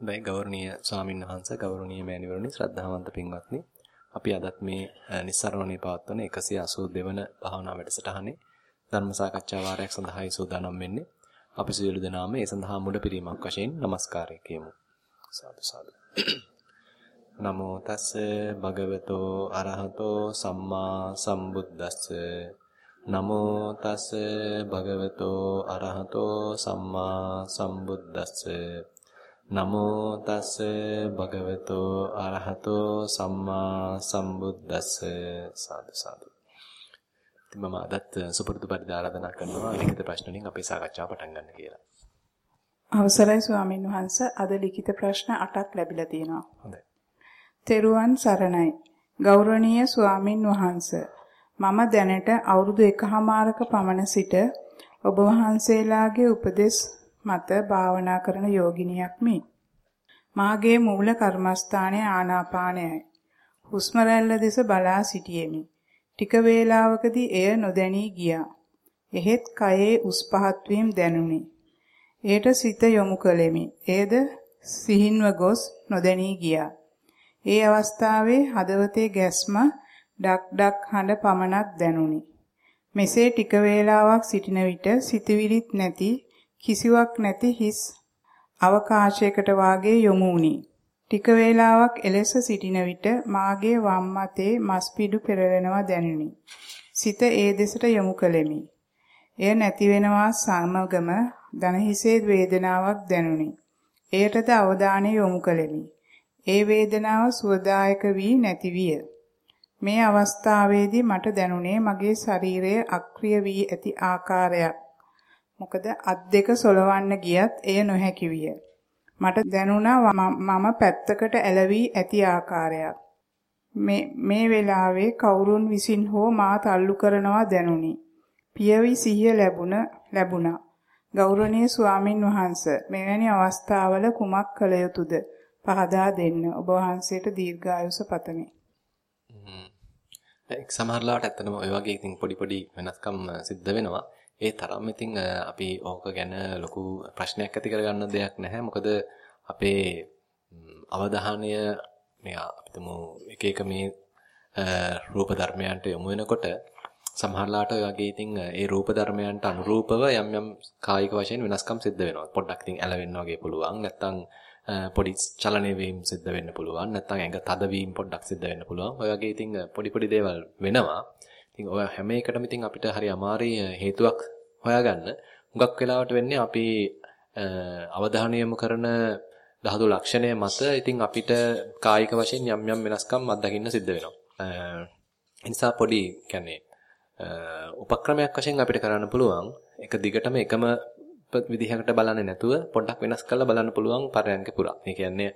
දැයි ගෞරවනීය ස්වාමීන් වහන්සේ ගෞරවනීය මෑණිවරණි ශ්‍රද්ධාවන්ත පින්වත්නි. අපි අදත් මේ නිස්සරණෝනේ පවත්වන 182 වන භාවනා වැඩසටහනේ ධර්ම සාකච්ඡා වාරයක් සඳහායි සූදානම් වෙන්නේ. අපි සියලු දෙනාම ඒ සඳහා මුඩ පිරීමක් වශයෙන් নমස්කාරය කියමු. සාදු සාදු. නමෝ තස්ස භගවතෝ අරහතෝ සම්මා සම්බුද්දස්ස. නමෝ තස්ස භගවතෝ අරහතෝ සම්මා සම්බුද්දස්ස. නමෝ තස්ස භගවතෝ අරහතෝ සම්මා සම්බුද්දස්ස සාදු සාදු. ඉතින් මම අදත් සුපුරුදු පරිදි ආරාධනා කරනවා ලිඛිත ප්‍රශ්න වලින් අපේ සාකච්ඡාව පටන් ගන්න කියලා. අවසරයි ස්වාමින් වහන්සේ අද ලිඛිත ප්‍රශ්න 8ක් ලැබිලා තියෙනවා. හොඳයි. තෙරුවන් සරණයි. ගෞරවනීය ස්වාමින් වහන්සේ මම දැනට අවුරුදු එකහමාරක පමණ සිට ඔබ වහන්සේලාගේ උපදෙස් මත භාවනා කරන යෝගිනියක් මේ. මාගේ මූල කර්මස්ථානය ආනාපානයයි. හුස්ම රැල්ල දෙස බලා සිටියෙමි. ටික වේලාවකදී එය නොදැනී ගියා. එහෙත් කයේ උස් පහත් වීම දැනුනි. එයට සිත යොමු කළෙමි. එයද සිහින්ව ගොස් නොදැනී ගියා. ඒ අවස්ථාවේ හදවතේ ගැස්ම ඩක් ඩක් හඬ පමණක් දැනුනි. මෙසේ ටික වේලාවක් සිටින විට සිතවිලිත් නැති කිසිවක් නැති හිස් අවකාශයකට වාගේ යොමු වුනි. ටික වේලාවක් එලෙස සිටින විට මාගේ වම් අතේ මස් පිඩු පෙරලෙනවා දැනුනි. සිත ඒ දෙසට යොමු කළෙමි. එය නැති වෙනවා සමගම දන හිසේ වේදනාවක් දැනුනි. එයටද අවධානය යොමු කළෙමි. ඒ වේදනාව සුවදායක වී නැති විය. මේ අවස්ථාවේදී මට දැනුනේ මගේ ශරීරය අක්‍රිය වී ඇති ආකාරයක්. මොකද අත් දෙක සොලවන්න ගියත් එය නොහැකි විය. මට දැනුණා මම පැත්තකට ඇලවි ඇති ආකාරයක්. මේ මේ වෙලාවේ කවුරුන් විසින් හෝ මා තල්ලු කරනවා දැනුනි. පියවි සිහිය ලැබුණ ලැබුණා. ගෞරවනීය ස්වාමින් වහන්සේ මෙවැනි අවස්ථාවල කුමක් කළ යුතුද? පහදා දෙන්න. ඔබ වහන්සේට දීර්ඝායුෂ පතමි. එක් සමහරලාට ඇත්තටම ඔය වගේ ඉතින් පොඩි පොඩි වෙනස්කම් සිද්ධ වෙනවා. ඒ තරම් ඉතින් අපි ඕක ගැන ලොකු ප්‍රශ්නයක් ඇති කරගන්න දෙයක් නැහැ. මොකද අපේ අවධානය මේ අපිටම එක එක මේ රූප ධර්මයන්ට යොමු වෙනකොට සමහරලාට ඔය වගේ ඉතින් ඒ රූප ධර්මයන්ට අනුරූපව යම් යම් කායික වශයෙන් වෙනස්කම් සිද්ධ වෙනවා. පොඩ්ඩක් ඉතින් ඇලවෙන්න වගේ පුළුවන්. නැත්තම් පොඩි චලනය වීම සිද්ධ වෙන්න පුළුවන්. නැත්තම් ඇඟ තද වීම පොඩ්ඩක් සිද්ධ වෙන්න පුළුවන්. ඔය වගේ ඉතින් පොඩි පොඩි දේවල් වෙනවා. ඉතින් ඔය හැම එකටම ඉතින් අපිට හරි අමාරුයි හේතුවක් හොයාගන්න. හුඟක් වෙලාවට වෙන්නේ අපි අවධානය යොමු කරන ධාතු ලක්ෂණය මත ඉතින් අපිට කායික වශයෙන් යම් යම් වෙනස්කම් අත්දකින්න සිද්ධ වෙනවා. ඒ නිසා පොඩි කියන්නේ උපක්‍රමයක් වශයෙන් අපිට කරන්න පුළුවන් එක දිගටම එකම විදිහකට බලන්නේ නැතුව පොඩ්ඩක් වෙනස් කරලා බලන්න පුළුවන් පරයන්ක පුරා. ඒ කියන්නේ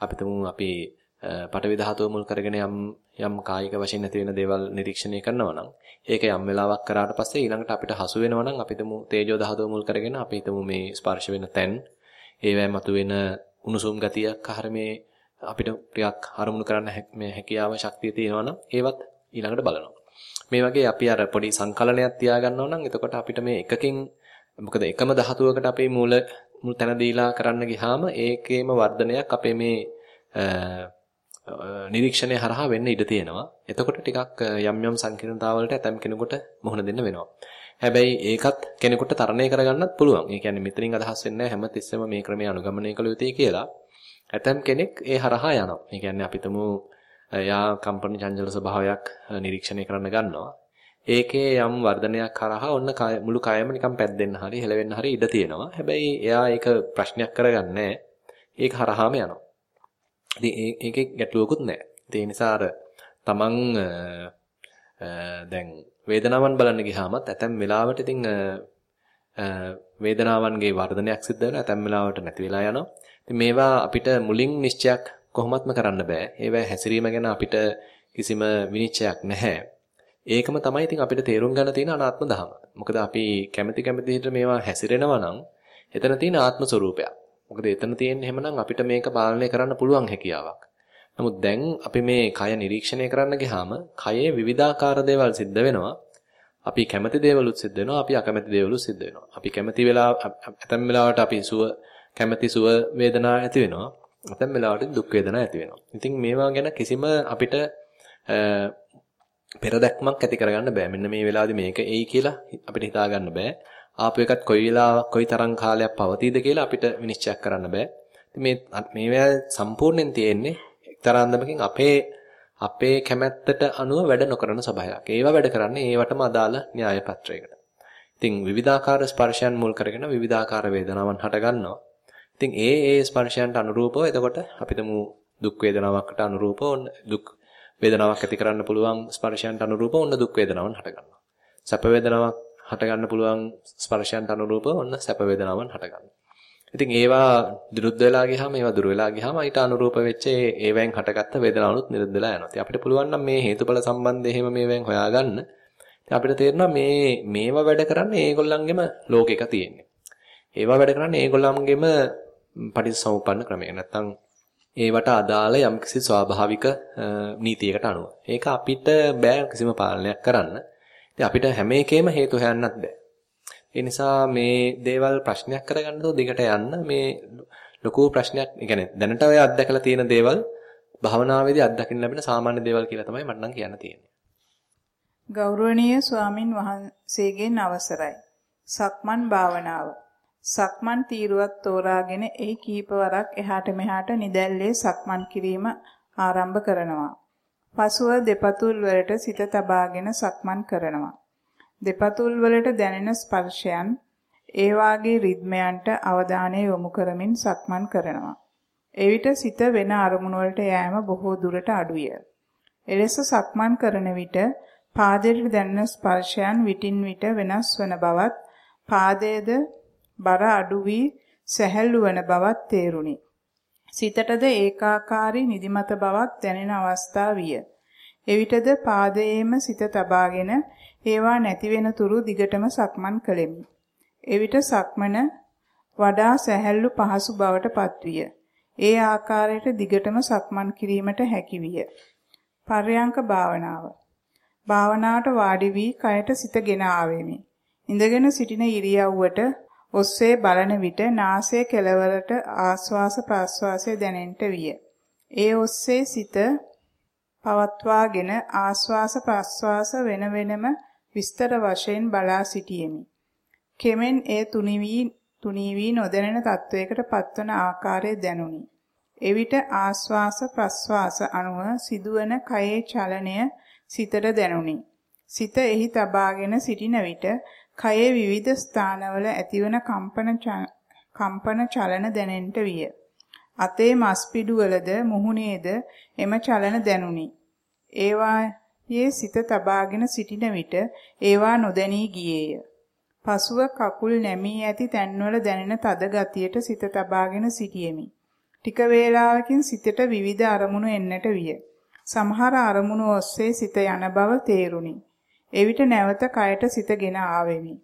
අපි තුමු අපි පටවි ධාතුව මුල් කරගෙන යම් යම් කායික වශයෙන් නැති වෙන දේවල් නිරීක්ෂණය කරනවා නම් ඒක යම් වෙලාවක් කරාට පස්සේ ඊළඟට අපිට හසු වෙනවා නම් අපි තුමු තේජෝ ධාතුව මුල් කරගෙන අපි තුමු මේ ස්පර්ශ වෙන තැන් ඒවැය මතුවෙන උණුසුම් ගතියක් අහර මේ අපිට ටිකක් අරමුණු කරන්න මේ හැකියාව ශක්තිය තියෙනවා නම් ඒවත් ඊළඟට බලනවා. මේ වගේ අපි අර පොඩි සංකලනයක් තියාගන්නවා නම් එතකොට අපිට මේ එකකින් මොකද එකම ධාතුවකට අපේ මූල මුල් තැන දීලා කරන්න ගියාම ඒකේම වර්ධනයක් අපේ මේ නිරීක්ෂණය හරහා වෙන්න ඉඩ තියෙනවා. එතකොට ටිකක් යම් යම් සංකීර්ණතාවලට ඇතම් කෙනෙකුට මුහුණ දෙන්න වෙනවා. හැබැයි ඒකත් කෙනෙකුට තරණය කරගන්නත් පුළුවන්. ඒ කියන්නේ මෙතනින් අදහස් වෙන්නේ හැම තිස්සෙම මේ ක්‍රමය අනුගමනය කළ යුතුයි කියලා. ඇතම් කෙනෙක් ඒ හරහා යනවා. ඒ කියන්නේ අපිටම යා කම්පන චංචල ස්වභාවයක් නිරීක්ෂණය කරන්න ගන්නවා. ඒකේ යම් වර්ධනයක් කරහා ඔන්න මුළු කයම නිකන් පැද්දෙන්න හරි හෙලවෙන්න හරි ඉඩ තියෙනවා. හැබැයි එයා ඒක ප්‍රශ්නයක් කරගන්නේ ඒක හරහාම යනවා. ඉතින් ඒකේ ගැටලුවකුත් නැහැ. ඒ නිසා අර තමන් දැන් වේදනාවන් බලන්න ගියාමත් ඇතැම් වෙලාවට ඉතින් වේදනාවන්ගේ වර්ධනයක් සිද්ධ වෙනවා ඇතැම් වෙලාවට නැති වෙලා යනවා. ඉතින් මේවා අපිට මුලින් නිශ්චයක් කොහොමත්ම කරන්න බෑ. ඒවා හැසිරීම ගැන අපිට කිසිම විනිශ්චයක් නැහැ. ඒකම තමයි ඉතින් අපිට තේරුම් ගන්න තියෙන අනාත්ම දහම. මොකද අපි කැමැති කැමැති විදිහට මේවා හැසිරෙනවා නම් එතන තියෙන ආත්ම ස්වરૂපයක්. මොකද එතන තියෙන්නේ එහෙමනම් අපිට මේක පාලනය කරන්න පුළුවන් හැකියාවක්. නමුත් දැන් අපි මේ කය නිරීක්ෂණය කරන්න ගියාම කයේ විවිධාකාර දේවල් සිද්ධ වෙනවා. අපි කැමති දේවලුත් සිද්ධ වෙනවා. අපි අකමැති දේවලුත් සිද්ධ වෙනවා. අපි කැමති වෙලා ඇතැම් වෙලාවට අපි සුව කැමති සුව වේදනා ඇති වෙනවා. ඇතැම් වෙලාවට දුක් වේදනා ඇති වෙනවා. ඉතින් මේවා ගැන කිසිම අපිට පෙර දැක්මක් ඇති කරගන්න බෑ. මෙන්න මේ වෙලාවේදී මේක එයි කියලා අපිට හිතා ගන්න බෑ. ආපු එකත් කොයි වෙලාවක් කොයි තරම් කාලයක් පවතීද කියලා අපිට විනිශ්චය කරන්න බෑ. මේ මේවා සම්පූර්ණයෙන් තියෙන්නේ එක්තරා අන්දමකින් අපේ අපේ කැමැත්තට අනුව වැඩ නොකරන සබහායක්. ඒවා වැඩ කරන්නේ ඒවටම අදාළ න්‍යාය පත්‍රයකට. ඉතින් විවිධාකාර ස්පර්ශයන් මුල් කරගෙන විවිධාකාර වේදනාවන් හට ගන්නවා. ඉතින් ඒ ඒ ස්පර්ශයන්ට අනුරූපව එතකොට අපිටම දුක් වේදනාවකට අනුරූපව දුක් වේදනාවක් ඇති කරන්න පුළුවන් ස්පර්ශයන්ට අනුරූපව ඔන්න දුක් වේදනාවන් හට ගන්නවා. සැප වේදනාවක් හට ගන්න පුළුවන් ස්පර්ශයන්ට අනුරූපව ඔන්න සැප වේදනාවන් හට ගන්නවා. ඉතින් ඒවා විරුද්ධ වෙලා ගියාම ඒවා දුර වෙලා ගියාම ඊට අනුරූප වෙච්ච ඒවෙන් හටගත්ත වේදනාවනුත් නිරුද්ධ වෙලා යනවා. ඉතින් අපිට පුළුවන් නම් මේ හේතුඵල සම්බන්ධය එහෙම මේවෙන් හොයාගන්න. ඉතින් අපිට තේරෙනවා මේ මේවා වැඩ කරන්නේ ඒගොල්ලන්ගෙම ලෝකෙක තියෙන්නේ. ඒවා වැඩ කරන්නේ ඒගොල්ලන්ගෙම පටිච්චසමුප්පන්න ක්‍රමයක. නැත්තම් ඒවට අදාළ යම්කිසි ස්වාභාවික නීතියකට අනුව. ඒක අපිට බෑ කිසිම පාලනයක් කරන්න. ඉතින් අපිට හැම එකේම හේතු හොයන්නත් බෑ. ඒ නිසා මේ දේවල් ප්‍රශ්නයක් කරගන්න දිගට යන්න මේ ලොකු ප්‍රශ්නයක්, ඒ කියන්නේ දැනට ඔය අත්දැකලා තියෙන දේවල් භවනාවේදී අත්දකින්න ලැබෙන සාමාන්‍ය දේවල් කියලා තමයි මට නම් කියන්න තියෙන්නේ. ගෞරවනීය ස්වාමින් වහන්සේගෙන් අවසරයි. සක්මන් භාවනාව. සක්මන් තීරුවක් තෝරාගෙන එහි කීපවරක් එහාට මෙහාට නිදැල්ලේ සක්මන් කිරීම ආරම්භ කරනවා. පසුව දෙපතුල් වලට සිත තබාගෙන සක්මන් කරනවා. දෙපතුල් වලට දැනෙන ස්පර්ශයන් ඒ වාගේ රිද්මයන්ට අවධානය යොමු කරමින් සක්මන් කරනවා. එවිට සිත වෙන අරමුණු වලට යෑම බොහෝ දුරට අඩුය. එලෙස සක්මන් කරන විට පාදයට දැනෙන ස්පර්ශයන් විටින් විට වෙනස් වන බවත් පාදයේද බර අඩු වී සැහැල්ලු වන බවත් තේරුණි. සිතටද ඒකාකාරී නිදිමත බවක් දැනෙන අවස්ථා විය. එවිටද පාදයේම සිත තබාගෙන ඒවා නැති වෙන තුරු දිගටම සක්මන් කළෙමි. එවිට සක්මන වඩා සැහැල්ලු පහසු බවට පත්විය. ඒ ආකාරයට දිගටම සක්මන් කිරීමට හැකි විය. පර්යංක භාවනාව. භාවනාවට වාඩි වී කයට සිතගෙන ආවෙමි. ඉඳගෙන සිටින ඉරියව්වට ඔස්සේ බලන විට නාසය කෙළවරට ආස්වාස ප්‍රාස්වාසය දැනෙන්නට විය. ඒ ඔස්සේ සිත පවත්වාගෙන ආස්වාස ප්‍රාස්වාස වෙන වෙනම විස්තර වශයෙන් බලා සිටියෙමි. කෙමෙන් ඒ තුනිවි තුනීවි නොදැනෙන තත්වයකට පත්වන ආකාරය දැනුනි. එවිට ආස්වාස ප්‍රස්වාස අනුව සිදුවන කයේ චලනය සිතට දැනුනි. සිත එහි තබාගෙන සිටින විට කයේ විවිධ ස්ථානවල ඇතිවන කම්පන කම්පන චලන දැනෙන්නට විය. අතේ මස්පිඩු වලද මුහුණේද එම චලන දැනුනි. ඒවායේ සිත තබාගෙන සිටින විට ඒවා නොදැනී ගියේය. පසුව කකුල් නැමී ඇති තැන්වල දැනෙන තද ගතියට සිත තබාගෙන සිටියෙමි. ටික වේලාවකින් සිතට විවිධ අරමුණු එන්නට විය. සමහර අරමුණු ඔස්සේ සිත යන බව තේරුණි. එවිට නැවත කයට සිතගෙන ආවෙමි.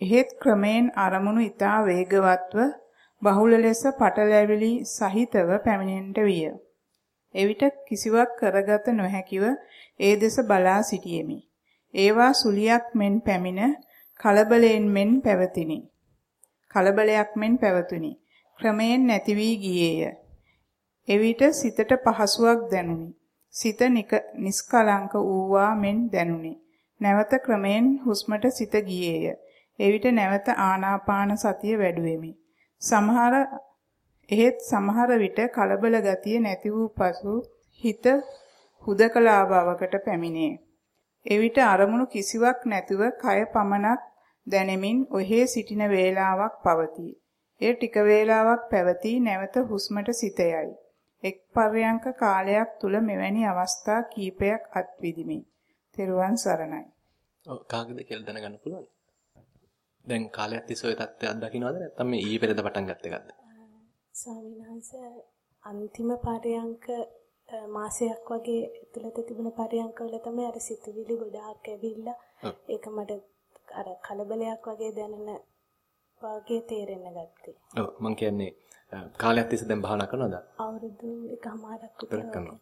එහෙත් ක්‍රමයෙන් අරමුණු ඊතා වේගවත්ව බහුල ලෙස පටලැවිලි සහිතව පැමිණෙන්නට විය. එවිට කිසිවක් කරගත නොහැකිව ඒ දෙස බලා සිටියෙමි. ඒවා සුලියක් මෙන් පැමිණ කලබලයෙන් මෙන් පැවතිනි. කලබලයක් මෙන් පැවතුනි. ක්‍රමයෙන් නැති වී ගියේය. එවිට සිතට පහසුවක් දැනුනි. සිත නිස්කලංක වූවා මෙන් දැනුනි. නැවත ක්‍රමෙන් හුස්මට සිත ගියේය. එවිට නැවත ආනාපාන සතිය වැඩුවෙමි. සමහර එහෙත් සමහර විට කලබල ගතිය නැති වූ පසු හිත හුදකලා බවකට පැමිණේ. එවිට අරමුණු කිසිවක් නැතුව කය පමණක් දැනෙමින් ඔහේ සිටින වේලාවක් පවතී. එය ටික වේලාවක් පැවතී නැවත හුස්මට සිත යයි. එක් පර්යංක කාලයක් තුල මෙවැනි අවස්ථා කීපයක් අත්විදිමි. තෙරුවන් සරණයි. ඔව් කාගෙද කියලා දැනගන්න පුළුවන්. දැන් කාලයක් තිස්සේ ඔය தත්ත්වය අත්දකින්නවද නැත්නම් මේ ඊයේ පෙරේද පටන් ගත්ත එකක්ද? ස්වාමීන් වහන්සේ අන්තිම පරයන්ක මාසයක් වගේ ඇතුළත තිබුණ පරයන්කවල තමයි අර සිතුවිලි ගොඩාක් ඇවිල්ලා ඒක මට අර කලබලයක් වගේ දැනෙන වගේ තේරෙන්න ගත්තේ. ඔව් මම කියන්නේ කාලයක් තිස්සේ දැන් භාවනා කරනවද? අවුරුදු එකමාරක් විතර කරනවා.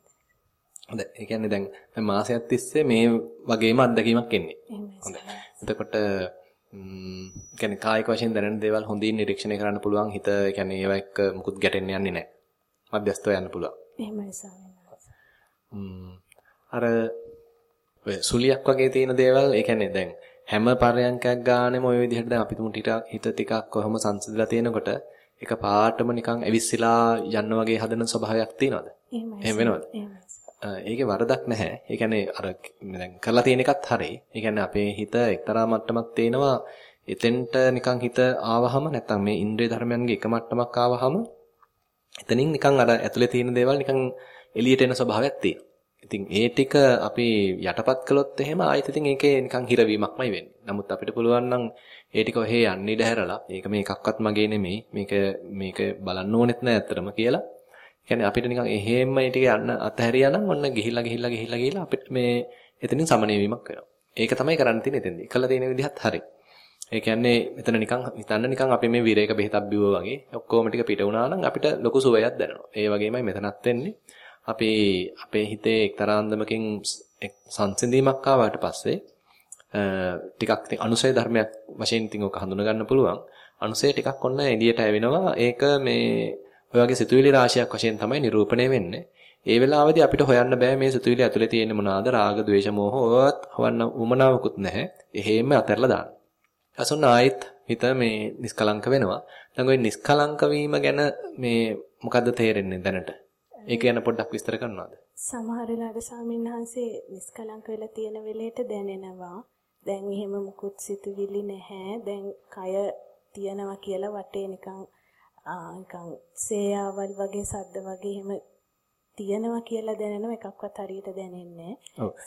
හොඳයි. ඒ කියන්නේ දැන් මාසයක් තිස්සේ මේ වගේම අත්දැකීමක් එන්නේ. හොඳයි. එතකොට ම්ම් කියන්නේ කායික වශයෙන් දැනෙන දේවල් හොඳින් නිරීක්ෂණය කරන්න පුළුවන් හිත කියන්නේ ඒවා එක්ක මුකුත් ගැටෙන්න යන්නේ නැහැ. මධ්‍යස්තව යන්න පුළුවන්. එහෙමයි ස්වාමීන්. අර සුලියක් වගේ තියෙන දේවල් ඒ කියන්නේ දැන් හැම පරයන්කයක් ගානෙම ওই විදිහට දැන් අපි තුමු හිත ටිකක් කොහොම සංසිඳලා තියෙනකොට එක පාටම නිකන් ඇවිස්සලා යන්න වගේ හදන ස්වභාවයක් තියෙනවද? එහෙම වෙනවද? ඒකේ වරදක් නැහැ. ඒ කියන්නේ අර දැන් කරලා තියෙන එකත් හරි. ඒ කියන්නේ අපේ හිත එක්තරා මට්ටමක් තේනවා එතෙන්ට නිකන් හිත ආවහම නැත්නම් මේ ඉන්ද්‍රිය ධර්මයන්ගේ එක මට්ටමක් ආවහම එතනින් නිකන් අර ඇතුලේ තියෙන දේවල් නිකන් එළියට එන ස්වභාවයක් තියෙනවා. ඉතින් ඒ ටික අපි යටපත් කළොත් එහෙම ආයෙත් ඉතින් ඒකේ නිකන් හිරවීමක්මයි වෙන්නේ. නමුත් අපිට පුළුවන් නම් ඒ ටික ඔහේ යන්නේ දැහැරලා මේක මේකක්වත් මගේ නෙමෙයි. මේක මේක බලන්න ඕනෙත් නෑ ඇත්තටම කියලා. කියන්නේ අපිට නිකන් එහෙම මේ ටික යන්න අතහැරියා නම් ඔන්න ගිහිල්ලා ගිහිල්ලා ගිහිල්ලා ගිහිල්ලා අපිට මේ එතනින් සමනය වීමක් වෙනවා. ඒක තමයි කරන්න තියෙන්නේ එතෙන්දී. කළා තියෙන විදිහත් හරි. ඒ කියන්නේ මෙතන නිකන් හිතන්න නිකන් අපි මේ විරේක බෙහෙතක් බිව්වා වගේ ඔක්කොම ටික පිට වුණා නම් අපිට ලොකු සුවයක් දැනෙනවා. ඒ වගේමයි මෙතනත් වෙන්නේ. අපි අපේ හිතේ එක්තරා අන්දමකින් සංසිඳීමක් ආවට පස්සේ ටිකක් අනුසය ධර්මයක් වශයෙන් ඉතින් ඔක හඳුනා ගන්න පුළුවන්. අනුසය ටිකක් ඔන්න එළියට ඇවෙනවා. ඒක මේ ඔය වගේ සිතුවිලි රාශියක් වශයෙන් තමයි නිරූපණය වෙන්නේ. ඒ වෙලාවේදී අපිට හොයන්න බෑ මේ සිතුවිලි ඇතුලේ තියෙන මොනවාද රාග, ද්වේෂ, මෝහ ඔයවත් හොවන්න උමනාවකුත් නැහැ. එහෙම අතහැරලා දාන්න. අසොන්න ආයෙත් හිත මේ නිස්කලංක වෙනවා. දැන් ওই නිස්කලංක වීම ගැන මේ මොකද්ද තේරෙන්නේ දැනට? ඒක ගැන පොඩ්ඩක් විස්තර කරනවද? සමහර වෙලාවට ස්වාමින්වහන්සේ නිස්කලංක වෙලා තියෙන වෙලේට දැනෙනවා. දැන් එහෙම මුකුත් සිතුවිලි නැහැ. දැන් කය තියනවා කියලා වටේ නිකන් නිකන් සේයාවල් වගේ සද්ද වගේ එහෙම තියනවා කියලා දැනෙනව එකක්වත් හරියට දැනෙන්නේ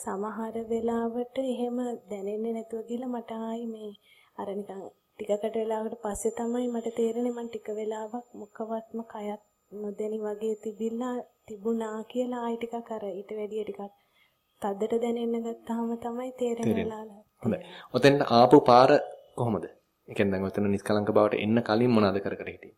සමහර වෙලාවට එහෙම දැනෙන්නේ නැතුව ගිහලා මට ආයි මේ අර නිකන් ටිකකට වෙලාවකට පස්සේ තමයි මට තේරෙන්නේ මම ටික වෙලාවක් මොකවත්ම කයත් නොදැනි වගේ තිබිලා තිබුණා කියලා ආයි ටිකක් අර ඊට වැඩිය ටිකක් තද්දට දැනෙන්න ගත්තාම තමයි තේරෙනවා. හොඳයි. ඔතෙන් ආපු පාර කොහොමද? ඒ කියන්නේ දැන් ඔතන නිස්කලංක බවට එන්න කලින් මොනවද කර කර හිටියේ?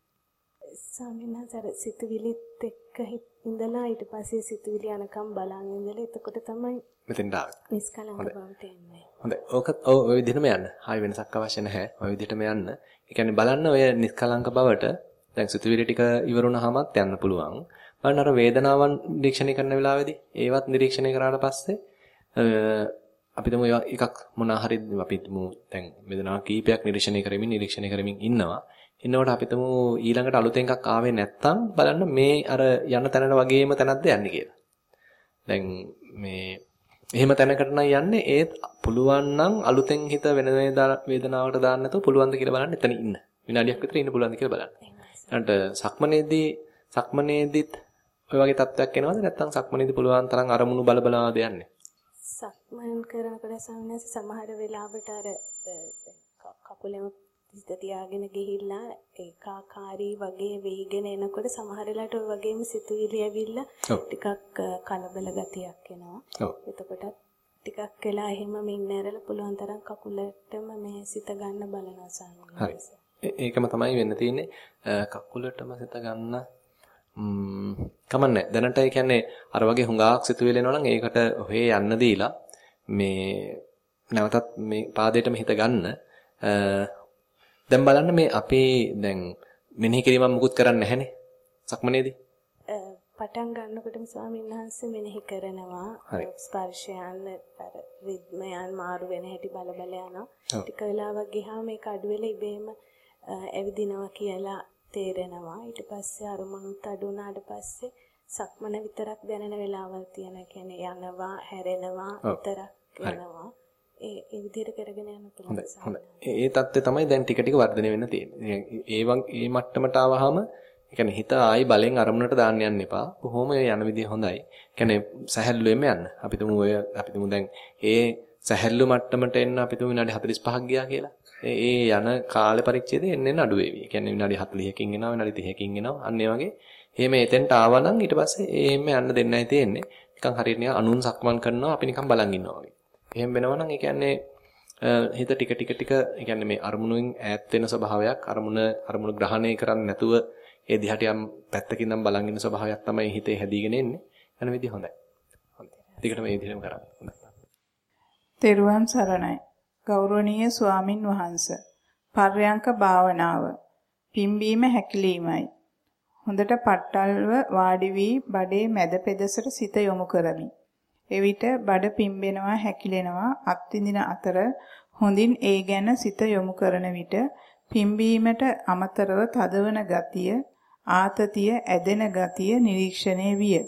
ස්වාමිනාසර සිතුවිලිත් එක්ක ඉඳලා ඊට පස්සේ සිතුවිලි යනකම් බලන් ඉඳලා එතකොට තමයි මෙතෙන්ට ආවේ. නිස්කලංක බවට එන්නේ. හොඳයි. ඕක ඔය විදිහටම යන්න. ආයි වෙනසක් අවශ්‍ය නැහැ. ඔය විදිහටම යන්න. ඒ කියන්නේ බලන්න ඔය නිස්කලංක බවට දැන් සිතුවිලි ටික ඉවරුණාමත් යන්න පුළුවන්. බලන්න අර වේදනාවන් නිරීක්ෂණය කරන වෙලාවේදී ඒවත් නිරීක්ෂණය කරාට පස්සේ අපි තුමු එකක් මොනවා හරි අපි තුමු දැන් වේදනාව කීපයක් නිරීක්ෂණය කරමින් නිරීක්ෂණය කරමින් ඉන්නවා. ඉන්නකොට අපි තුමු ඊළඟට අලුතෙන් එකක් ආවේ නැත්තම් බලන්න මේ අර යන තැනට වගේම තැනක්ද යන්නේ කියලා. දැන් මේ එහෙම තැනකට නම් යන්නේ ඒත් පුළුවන් නම් අලුතෙන් හිත වෙන වේදනාවකට දාන්න නැතුව පුළුවන් ද කියලා බලන්න එතන ඉන්න. විනාඩියක් විතර ඉන්න පුළුවන්ද කියලා බලන්න. ඊළඟට සක්මනේදී සක්මනේදීත් ඔය වගේ තත්ත්වයක් එනවද නැත්නම් සක්මනේදී පුළුවන් තරම් අරමුණු බල බලාද යන්නේ? සක්මන් කරනකොට සමහරවිට සමහර වෙලාවට අර කකුලෙම හිත තියාගෙන ගිහිල්ලා ඒකාකාරී වගේ වෙයිගෙන එනකොට සමහර වෙලාවට ඔය වගේම සිතුවිලි ඇවිල්ලා ටිකක් කලබල ගතියක් එනවා. එතකොටත් ටිකක් වෙලා එහෙම මින්න ඇරලා පුළුවන් තරම් කකුලටම මේ සිත ගන්න බලනවා සාමාන්‍යයෙන්. ඒකම තමයි වෙන්න තියෙන්නේ. කකුලටම සිත ගන්න කමන්නේ. දැනට ඒ කියන්නේ අර වගේ හුඟාක් සිතුවිලි එනවා නම් ඒකට ඔහේ යන්න දීලා මේ නැවතත් මේ පාදයටම හිත ගන්න දැන් බලන්න මේ අපේ දැන් මෙනෙහි කිරීමක් මුකුත් කරන්නේ නැහනේ. සක්මනේදී. පටන් ගන්නකොටම ස්වාමීන් වහන්සේ මෙනෙහි කරනවා ස්පර්ශයන් අර රිද්මයන් මාරු වෙන හැටි බල බල යනවා. ටික වෙලාවක් ගියාම මේක අඩු වෙලා ඉබේම ඇවිදිනවා කියලා තේරෙනවා. ඊට පස්සේ අරමුණුත් අඩු වුණාට පස්සේ සක්මන විතරක් දැනෙන වෙලාවල් තියෙනවා. කියන්නේ යනවා, හැරෙනවා විතරක් යනවා. ඒ ඒ විදිහට කරගෙන යන්න පුළුවන්. හොඳයි. ඒ தත්ත්වය තමයි දැන් ටික ටික වර්ධනය වෙන්න තියෙන්නේ. ඒ ඒ මට්ටමට ආවහම කියන්නේ හිත ආයි බලෙන් අරමුණට දාන්න යන්න එපා. කොහොම යන විදිය හොඳයි. කියන්නේ සැහැල්ලුවෙම යන්න. අපි තුමු ඔය අපි තුමු දැන් ඒ සැහැල්ලු මට්ටමට එන්න අපි තුමු විනාඩි 45ක් ගියා කියලා. ඒ යන කාල පරිච්ඡේදය එන්න එන්න අඩු වෙවි. කියන්නේ විනාඩි 40කින් එනවා විනාඩි 30කින් එනවා. අන්න ඒ වගේ. එහෙම එතෙන්ට ආවනම් ඊට පස්සේ එහෙම යන්න දෙන්නයි තියෙන්නේ. නිකන් හරියට නිකන් අනුන් සක්මන් කරනවා අපි නිකන් බලන් ඉන්නවා වගේ. එහෙම වෙනවා නම් ඒ කියන්නේ හිත ටික ටික ටික ඒ කියන්නේ මේ අරමුණුෙන් ඈත් වෙන ස්වභාවයක් අරමුණ අරමුණු ග්‍රහණය කරන්නේ නැතුව ඒ දිහාට යම් පැත්තකින් නම් බලන් ඉන්න ස්වභාවයක් තමයි හිතේ හැදීගෙන එන්නේ. යන විදිහ හොඳයි. හොඳයි. ටිකට මේ විදිහටම කරන්න. හොඳයි. තෙරුවන් සරණයි. ගෞරවනීය ස්වාමින් වහන්සේ. පර්යංක භාවනාව. පිම්බීම හැකිලීමයි. හොඳට පට්ටල්ව වාඩි වී බඩේ මැද පෙදෙසට සිත යොමු කරමි. එවිට බඩ පිම්බෙනවා හැකිලෙනවා අත්විඳින අතර හොඳින් ඒ ගැන සිත යොමු කරන විට පිම්බීමට අමතරව තදවන ගතිය ආතතිය ඇදෙන ගතිය නිරීක්ෂණය විය.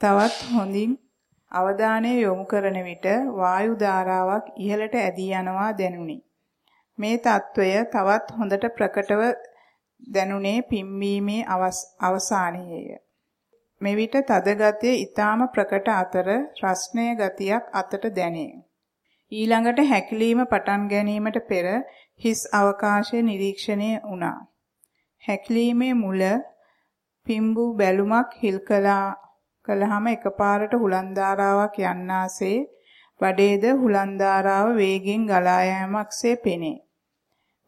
තවත් හොඳින් අවධානය යොමු කරන විට වායු ධාරාවක් ඉහළට ඇදී යනවා දැනුනි. මේ తত্ত্বය තවත් හොඳට ප්‍රකටව දැනුනේ පිම්බීමේ අවසානයේය. මෙවිට තද ගතිය ඊටාම ප්‍රකට අතර රස්නය ගතියක් අතට දැනේ. ඊළඟට හැකිලීම පටන් ගැනීමට පෙර හිස් අවකාශය නිරීක්ෂණය වුණා. හැකිලීමේ මුල පිම්බු බැලුමක් හිල් කළා කළාම එකපාරට හුලන් ධාරාවක් යන්නාසේ බඩේද හුලන් ධාරාව වේගෙන් ගලා යාමක්සේ පෙනේ.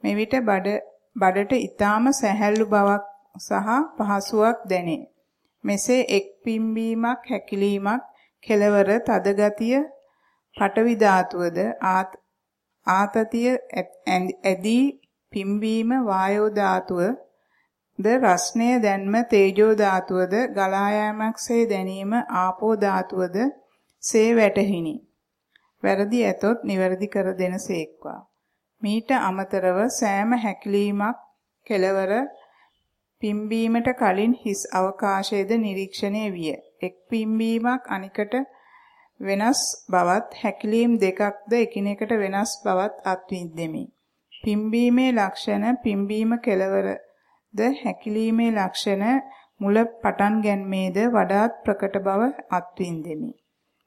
මෙවිට බඩ බඩට ඊටාම සැහැල්ලු බවක් සහ පහසුවක් දැනේ. මෙසේ එක් පිම්බීමක් හැකිලීමක් කෙලවර තද ගතිය පටවි ධාතුවද ආතතිය ඇදී පිම්බීම වායෝ ධාතුව ද රස්නය දැන්ම තේජෝ ධාතුවද ගලා යාමක්සේ දැනීම ආපෝ ධාතුවද සේ වැටහිනි. වැරදි ඇතොත් නිවැරදි කර දෙනසේක්වා. මීට අමතරව සෑම හැකිලීමක් කෙලවර පිම්බීමට කලින් හිස් අවකාශයේද නිරීක්ෂණය විය. එක් පිම්බීමක් අනිකට වෙනස් බවත් හැකිලීම් දෙකක්ද එකිනෙකට වෙනස් බවත් අත්විඳෙමි. පිම්බීමේ ලක්ෂණ පිම්බීම කෙලවර ද හැකිලීමේ ලක්ෂණ මුල පටන් ගැනීමේද වඩාත් ප්‍රකට බව අත්විඳෙමි.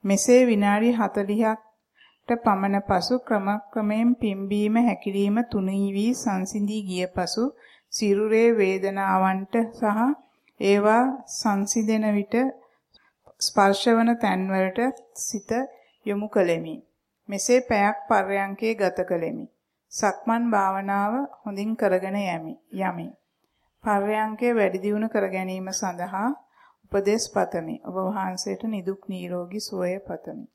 මෙසේ විනාඩි 40කට පමණ පසු ක්‍රමක්‍රමයෙන් පිම්බීම හැකිලීම තුනී වී සංසිඳී ගිය පසු සිරුරේ වේදනාවන්ට සහ ඒවා සංසිඳෙන විට ස්පර්ශවන තැන්වලට සිත යොමු කළෙමි. මෙසේ පැයක් පර්යංකේ ගත කළෙමි. සක්මන් භාවනාව හොඳින් කරගෙන යමි. යමි. පර්යංකය වැඩි දියුණු කර ගැනීම සඳහා උපදේශ පතමි. ඔබ වහන්සේට නිදුක් නිරෝගී සුවය පතමි.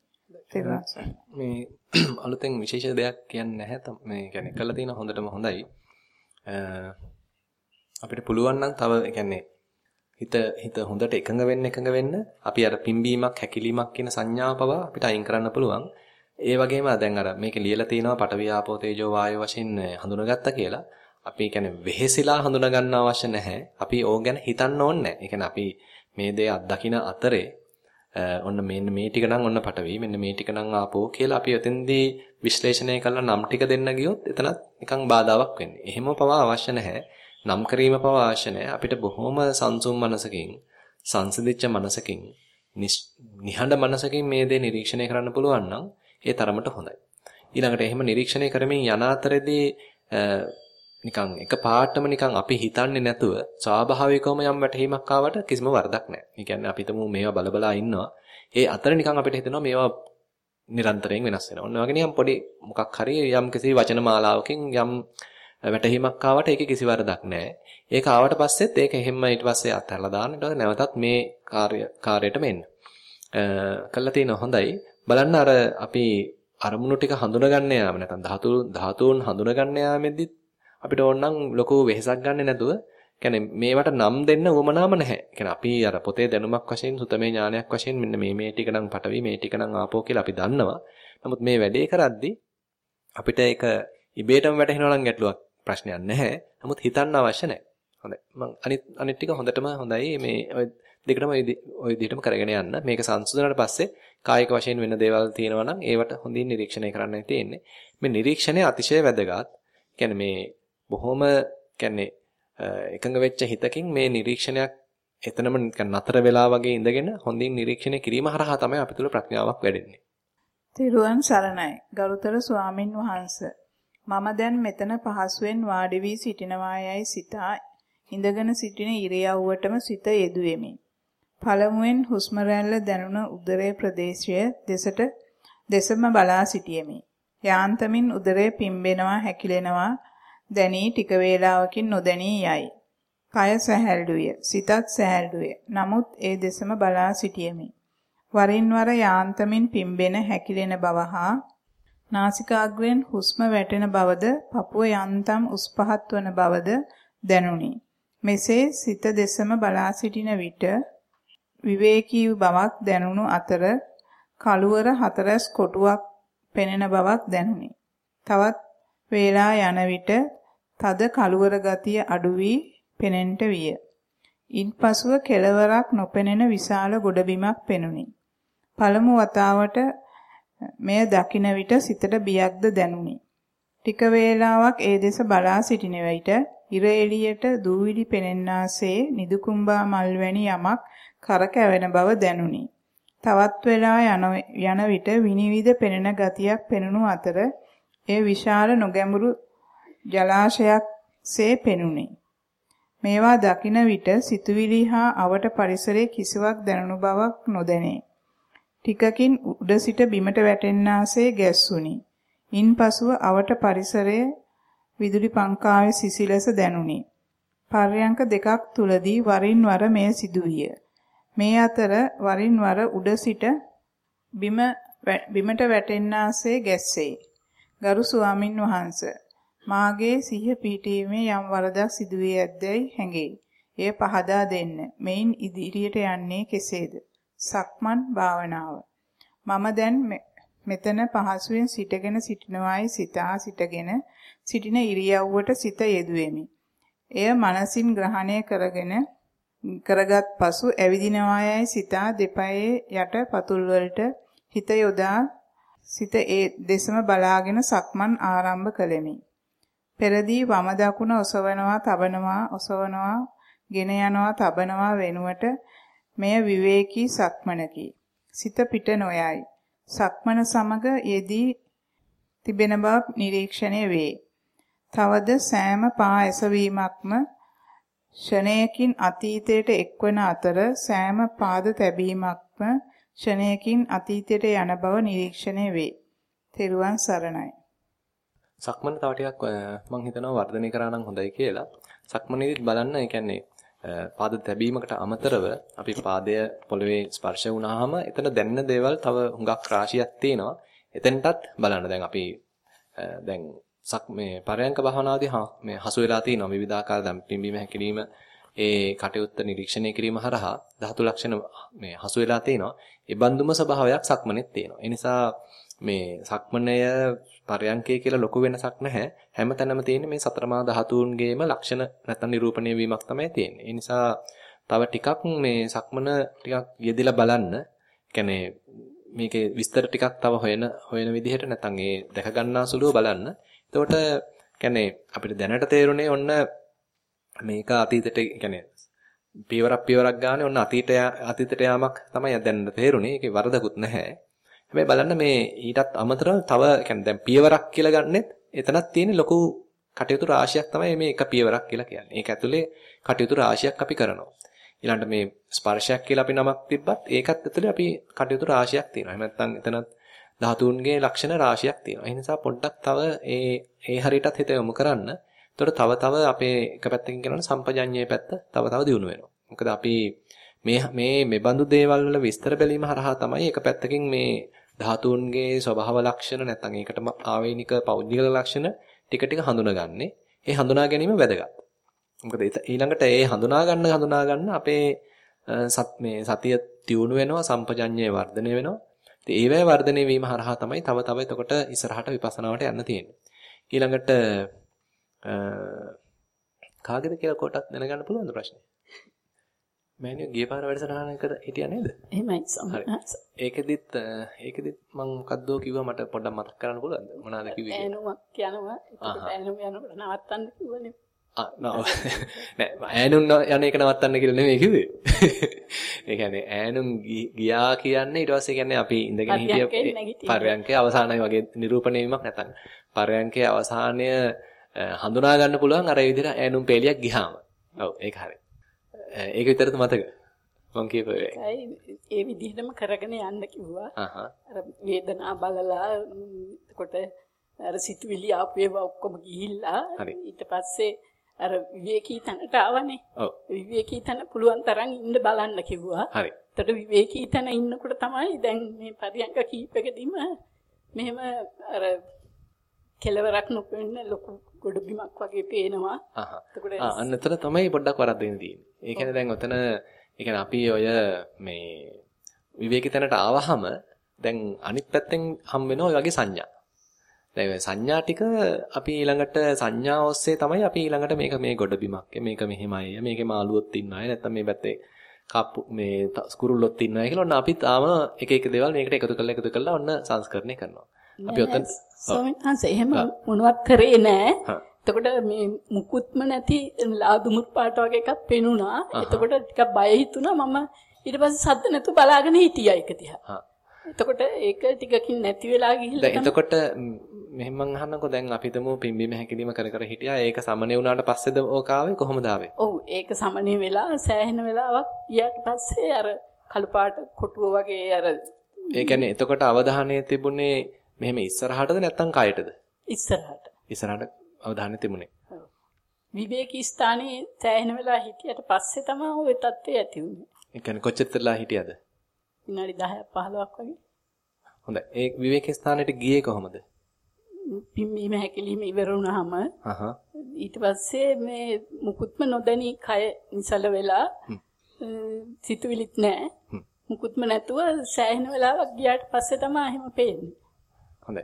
මේ අලුතෙන් විශේෂ දෙයක් කියන්නේ නැහැ. මේ කියන්නේ කළා තියෙන හොඳටම හොඳයි. අපිට පුළුවන් නම් තව කියන්නේ හිත හිත හොඳට එකඟ වෙන්න එකඟ වෙන්න අපි අර පිම්බීමක් හැකිලීමක් කියන සංඥාව පවා අපිට අයින් කරන්න පුළුවන්. ඒ වගේම දැන් අර මේකේ ලියලා තියෙනවා පටවියාපෝ තේජෝ වායෝ වශයෙන් හඳුනගත්තා කියලා. අපි කියන්නේ වෙහෙසිලා හඳුනා ගන්න අවශ්‍ය නැහැ. අපි ඕක ගැන හිතන්න ඕනේ නැහැ. අපි මේ දේ අත්දකින අතරේ ඔන්න මෙන්න මේ ටික නම් ඔන්න පටවි මෙන්න මේ ටික නම් ආපෝ කියලා අපි එතෙන්දී විශ්ලේෂණය කරලා නම් ටික දෙන්න ගියොත් එතනත් නිකන් බාධාවක් වෙන්නේ. එහෙම පවා අවශ්‍ය නැහැ. නම් කිරීම පවා අවශ්‍ය නැහැ. අපිට බොහොම සංසුම් මනසකින් සංසිඳිච්ච මනසකින් නිහඬ මනසකින් මේ දේ නිරීක්ෂණය කරන්න පුළුවන් නම් ඒ තරමට හොඳයි. ඊළඟට එහෙම නිරීක්ෂණය කරමින් යන අතරේදී නිකන් එක පාටම නිකන් අපි හිතන්නේ නැතුව ස්වාභාවිකවම යම් වැටහීමක් ආවට කිසිම වරදක් නැහැ. ඒ කියන්නේ අපි හිතමු මේවා බලබලා ඉන්නවා. ඒ අතර නිකන් අපිට හිතෙනවා මේවා නිරන්තරයෙන් වෙනස් වෙනවා. ඔන්න වගේ නිකන් පොඩි මොකක් හරි යම් කිසි වචන මාලාවකින් යම් වැටහීමක් ආවට ඒකේ කිසි වරදක් නැහැ. ඒක ආවට පස්සෙත් ඒක එහෙම්ම ඊට පස්සේ අත්හැරලා දාන්න ඊට නැවතත් මේ කාර්ය කාර්යයටම එන්න. කළා තියෙන හොඳයි. බලන්න අර අපි අරමුණු ටික හඳුනගන්න යාම නැත්නම් ධාතු ධාතුන් හඳුනගන්න යාමෙදිත් අපිට ඕනනම් ලොකු වෙහෙසක් ගන්න නැතුව කියන්නේ මේවට නම් දෙන්න උවමනාම නැහැ. කියන්නේ අපි අර පොතේ දැනුමක් වශයෙන් සුතමේ ඥානයක් වශයෙන් මෙන්න මේ මේ ටික නම් පටවි මේ ටික නම් ආපෝ කියලා අපි දන්නවා. නමුත් මේ වැඩේ කරද්දී අපිට ඒක ඉබේටම වැටහෙනවා නම් ගැටලුවක් ප්‍රශ්නයක් නැහැ. නමුත් හිතන්න අවශ්‍ය නැහැ. හොඳයි. මම අනිත් අනිත් ටික හොඳටම හොඳයි. මේ ඔය දෙකටම ඔය විදිහටම කරගෙන යන්න. මේක සංසුදනට පස්සේ කායික වශයෙන් වෙන දේවල් තියෙනවා නම් ඒවට හොඳින් නිරීක්ෂණය කරන්නයි තියෙන්නේ. මේ නිරීක්ෂණය අතිශය වැදගත්. කියන්නේ මේ බොහොම කියන්නේ එකඟ වෙච්ච හිතකින් මේ නිරීක්ෂණයක් එතනම නිකන් නතර වෙලා වගේ ඉඳගෙන හොඳින් නිරීක්ෂණය කිරීම හරහා තමයි අපි තුල ප්‍රඥාවක් වැඩෙන්නේ. තිරුවන් සරණයි. ගරුතර ස්වාමින් වහන්සේ. මම දැන් මෙතන පහසුවෙන් වාඩි වී සිටිනවා යයි සිතා ඉඳගෙන සිටින ඉරියව්වටම සිත යෙදුවෙමි. පළමුවෙන් හුස්ම රැල්ල දැනුණ උදරයේ ප්‍රදේශය දෙසට දෙසම බලා සිටියෙමි. යාන්තමින් උදරය පිම්බෙනවා හැකිලෙනවා දැනී ටික වේලාවකින් නොදැනී යයි. කය සැහැල්ලුය, සිතත් සැහැල්ලුය. නමුත් ඒ දෙසම බලා සිටියෙමි. වරින් වර යාන්තමින් පිම්බෙන හැකිලෙන බව හා නාසිකාග්‍රයෙන් හුස්ම වැටෙන බවද, පපුව යන්තම් උස් පහත් වන බවද දැනුනි. මෙසේ සිත දෙසම බලා සිටින විට විවේකී බවක් දැනුණු අතර කළුවර හතරස් කොටුවක් පෙනෙන බවක් දැනුනි. තවත් වේලා යන විට තද කළුවර ගතිය අඩු වී පෙනෙන්නට විය. ඉන්පසුව කෙළවරක් නොපෙනෙන විශාල ගොඩබිමක් පෙනුනි. පළමු වතාවට මෙය දකින විට සිතට බියක්ද දැනුනි. ටික වේලාවක් ඒ දෙස බලා සිටින විට ඉර එළියට දූවිලි පෙනෙන්නාසේ නිදුකුම්බා මල් වැනි යමක් කරකැවෙන බව දැනුනි. තවත් වෙලා යන යන විට විනිවිද පෙනෙන ගතියක් පෙනුණු අතර ඒ විශාල නොගැඹුරු ජලාශයක් සේ පෙනුනි. මේවා දකින විට සිතුවිලි හා අවට පරිසරයේ කිසිවක් දැනුණු බවක් නොදැනේ. ටිකකින් උඩ සිට බිමට වැටෙන්නාසේ ගැස්සුනි. ඉන්පසුව අවට පරිසරයේ විදුලි පංකාවේ සිසිලස දැනුනි. පර්යංක දෙකක් තුලදී වරින් වර මෙය සිදුවිය. මේ අතර වරින් වර උඩ සිට බිම බිමට වැටෙන්නාසේ ගැස්සෙයි. ගරු ස්වාමින් වහන්සේ මාගේ සිහිය පිහිටීමේ යම් වරදක් සිදුවේ ඇද්දැයි හැඟෙයි. එය පහදා දෙන්න. මෙයින් ඉදිරියට යන්නේ කෙසේද? සක්මන් භාවනාව. මම දැන් මෙතන පහසුවෙන් සිටගෙන සිටිනවායි සිතා සිටගෙන සිටින ඉරියව්වට සිත යෙදුවෙමි. එය මනසින් ග්‍රහණය කරගෙන කරගත් පසු ඇවිදිනවායයි සිතා දෙපයේ යට පතුල් වලට හිත යොදා සිත ඒ දෙසම බලාගෙන සක්මන් ආරම්භ කළෙමි. පෙරදී වම දකුණ ඔසවනවා, තබනවා, ඔසවනවා, ගෙන යනවා, තබනවා වෙනුවට මෙය විවේකී සක්මනකි. සිත පිට නොයයි. සක්මන සමග යෙදී තිබෙන බව නිරීක්ෂණය වේ. තවද සෑම පා එසවීමක්ම ෂණයකින් අතීතයට එක්වන අතර සෑම පාද තැබීමක්ම ෂණයකින් අතීතයට යන බව නිරීක්ෂණය වේ. තෙරුවන් සරණයි. සක්මන තව ටිකක් මම හිතනවා වර්ධනය කරා නම් හොඳයි කියලා. සක්මනේදීත් බලන්න ඒ කියන්නේ පාද තැබීමකට අමතරව අපි පාදය පොළවේ ස්පර්ශ වුණාම එතන දැනෙන දේවල් තව හුඟක් රාශියක් තියෙනවා. එතෙන්ටත් බලන්න දැන් අපි දැන් සක් මේ පරයන්ක භාවනාවේදී මේ හසු වෙලා තියෙනවා විවිධාකාර දැන් පිම්බීම හැකිලිම ඒ කටයුත්ත නිරීක්ෂණය කිරීම හරහා ධාතු ලක්ෂණ මේ හසු වෙලා තිනවා. ඒ බඳුම ස්වභාවයක් සක්මනේත් තියෙනවා. ඒ නිසා මේ සක්මනය පරයන්කේ කියලා ලොකු වෙනසක් නැහැ. හැමතැනම තියෙන්නේ මේ සතරමා ධාතුන්ගේම ලක්ෂණ නැත්නම් නිරූපණය වීමක් තමයි තියෙන්නේ. ඒ නිසා තව ටිකක් මේ සක්මන ටිකක් යෙදিলা බලන්න. කියන්නේ මේකේ විස්තර ටිකක් තව හොයන හොයන විදිහට නැත්නම් ඒ දැක ගන්නා සුළුව බලන්න. එතකොට කියන්නේ අපිට දැනට තේරුනේ ඔන්න මේක අතීතයට කියන්නේ පියවරක් පියවරක් ගානේ ඔන්න අතීතය අතීතයට යාමක් තමයි දැන් තේරුනේ. ඒකේ වරදකුත් නැහැ. හැබැයි බලන්න මේ ඊටත් අමතරව තව කියන්නේ දැන් පියවරක් කියලා ගන්නෙත් එතනක් තියෙන ලොකු කටයුතු රාශියක් තමයි මේ එක පියවරක් කියලා කියන්නේ. ඒක ඇතුලේ කටයුතු රාශියක් අපි කරනවා. ඊළඟට මේ ස්පර්ශයක් කියලා අපි නමක් තිබ්බත් ඒකත් ඇතුලේ අපි කටයුතු රාශියක් තියෙනවා. එහෙම නැත්නම් එතනත් ධාතුන්ගේ ලක්ෂණ රාශියක් තියෙනවා. ඒ නිසා පොඩ්ඩක් තව ඒ ඒ හරියටත් හිත යොමු කරන්න. එතකොට තව තව අපේ එක පැත්තකින් කියනවනේ සම්පජඤ්ඤයේ පැත්ත තව තව දියුණු වෙනවා. මොකද අපි මේ මේ මෙබඳු දේවල් වල විස්තර බැලීම හරහා තමයි එක පැත්තකින් මේ ධාතුන්ගේ ස්වභාව ලක්ෂණ නැත්නම් ඒකටම ආවේනික පෞද්ගලික ලක්ෂණ ටික ටික හඳුනගන්නේ. ඒ හඳුනා ගැනීම වැදගත්. මොකද ඊළඟට ඒ හඳුනා ගන්න හඳුනා ගන්න අපේ සත් මේ සතිය තියුණු වෙනවා සම්පජඤ්ඤය වර්ධනය වෙනවා. ඉතින් ඒවැය වර්ධනය වීම හරහා තමයි තව තව එතකොට ඉස්සරහට විපස්සනාවට යන්න තියෙන්නේ. ඊළඟට කාගේද කියලා කොටක් දැනගන්න පුළුවන්ද ප්‍රශ්නේ? මෑනියෝ ගිය පාර වැඩසටහනකට හිටියා නේද? එහෙමයි. ඒකෙදිත් ඒකෙදිත් මම මොකද්දෝ කිව්වා මට පොඩ්ඩක් මතක් කරන්න පුළුවන්ද? මොනවාද කිව්වේ? ඈනුමක් යනවා. ඈනුම යනකොට නවත්තන්න කිව්වනේ. ආ නෑ ඈනුම් යන එක නවත්තන්න කියලා නෙමෙයි කිව්වේ. ඒ කියන්නේ ඈනුම් ගියා කියන්නේ ඊට පස්සේ කියන්නේ අපි ඉඳගෙන හිටිය පරයන්කේ අවසානයේ වගේ නිරූපණය වීමක් නැතනම් පරයන්කේ අවසානය හඳුනා ගන්න පුළුවන් අර ඒ විදිහට ඈනුම් පෙළියක් ගියාම. ඔව් ඒක හරියි. ඒක විතරද මතක? මං කියපේ. ඒ විදිහටම කරගෙන යන්න කිව්වා. අර වේදනාව බලලා එතකොට අර සිතුවිලි ආපු ඒවා ඔක්කොම ගිහිල්ලා ඊට පස්සේ අර විවේකී තැනට ආවනේ. ඔව්. විවේකී තැන පුළුවන් තරම් ඉන්න බලන්න කිව්වා. හරි. එතකොට විවේකී තැන ඉන්නකොට තමයි දැන් මේ පරියන්ක කීපෙකදීම මෙහෙම අර කෙලවරක් නොපෙන්න ලොකු ගොඩ බිමක් වගේ පේනවා. අහහ. අන්න එතන තමයි පොඩ්ඩක් වරද්දෙන්න තියෙන්නේ. ඒ කියන්නේ දැන් ඔතන ඒ කියන්නේ අපි ඔය මේ විවේකී තැනට ආවහම දැන් අනිත් පැත්තෙන් හම් වෙනවා ඔය වගේ සංඥා. දැන් සංඥා ටික අපි ඊළඟට සංඥා ඔස්සේ තමයි අපි ඊළඟට මේක මේ ගොඩ බිමක් මේක මෙහෙමයි මේකේ මාළුවොත් ඉන්නවයි නැත්නම් මේ පැත්තේ කප්පු මේ කුරුල්ලොත් ඉන්නවයි කියලා ඔන්න අපි තාම එක එක දේවල් මේකට එකතු කරලා එකතු කරලා ඔන්න සංස්කරණය කරනවා. අපි ඔතන ස්වාමීන් එහෙම මොනවත් කරේ නෑ. එතකොට මේ මුකුත්ම නැති ලාදුමුත් පාට වගේ එකක් පෙනුණා. එතකොට ටිකක් බය හිතුණා. මම ඊට පස්සේ සද්ද නැතු බලාගෙන හිටියා ඒක දිහා. එතකොට ඒක ටිකකින් නැති වෙලා ගිහිල්ලා දැන් එතකොට මෙහෙම මං අහන්නකෝ. දැන් අපි හිතමු පිම්බීම හැකිලිම කර කර හිටියා. ඒක සමනේ වුණාට පස්සේද ඕක ආවේ? කොහොමද ආවේ? ඔව් ඒක සමනේ වෙලා සෑහෙන වෙලාවක් ගියාට පස්සේ අර කළු පාට කොටුව වගේ අර ඒ කියන්නේ එතකොට අවධානය තිබුණේ මෙහෙම ඉස්සරහටද නැත්නම් කයටද? ඉස්සරහට. ඉස්සරහට අවධානය තිබුණේ. විවේකී ස්ථානයේ සෑහෙන වෙලා හිටියට පස්සේ තමයි ওই தත්ත්වය ඇති වුනේ. ඒ කියන්නේ කොච්චරලා හිටියද? විනාඩි 10ක් 15ක් වගේ. හොඳයි. ඒ විවේකී ස්ථානෙට ගියේ කොහොමද? පිම්මීම හැකිලිම ඉවර වුණාම හහ ඊට පස්සේ මේ මුකුත්ම නොදැනි කය නිසල වෙලා සිතුවිලිත් නැහැ. මුකුත්ම නැතුව සෑහෙන වෙලාවක් ගියාට පස්සේ තමයි එහෙම පේන්නේ. හොඳයි.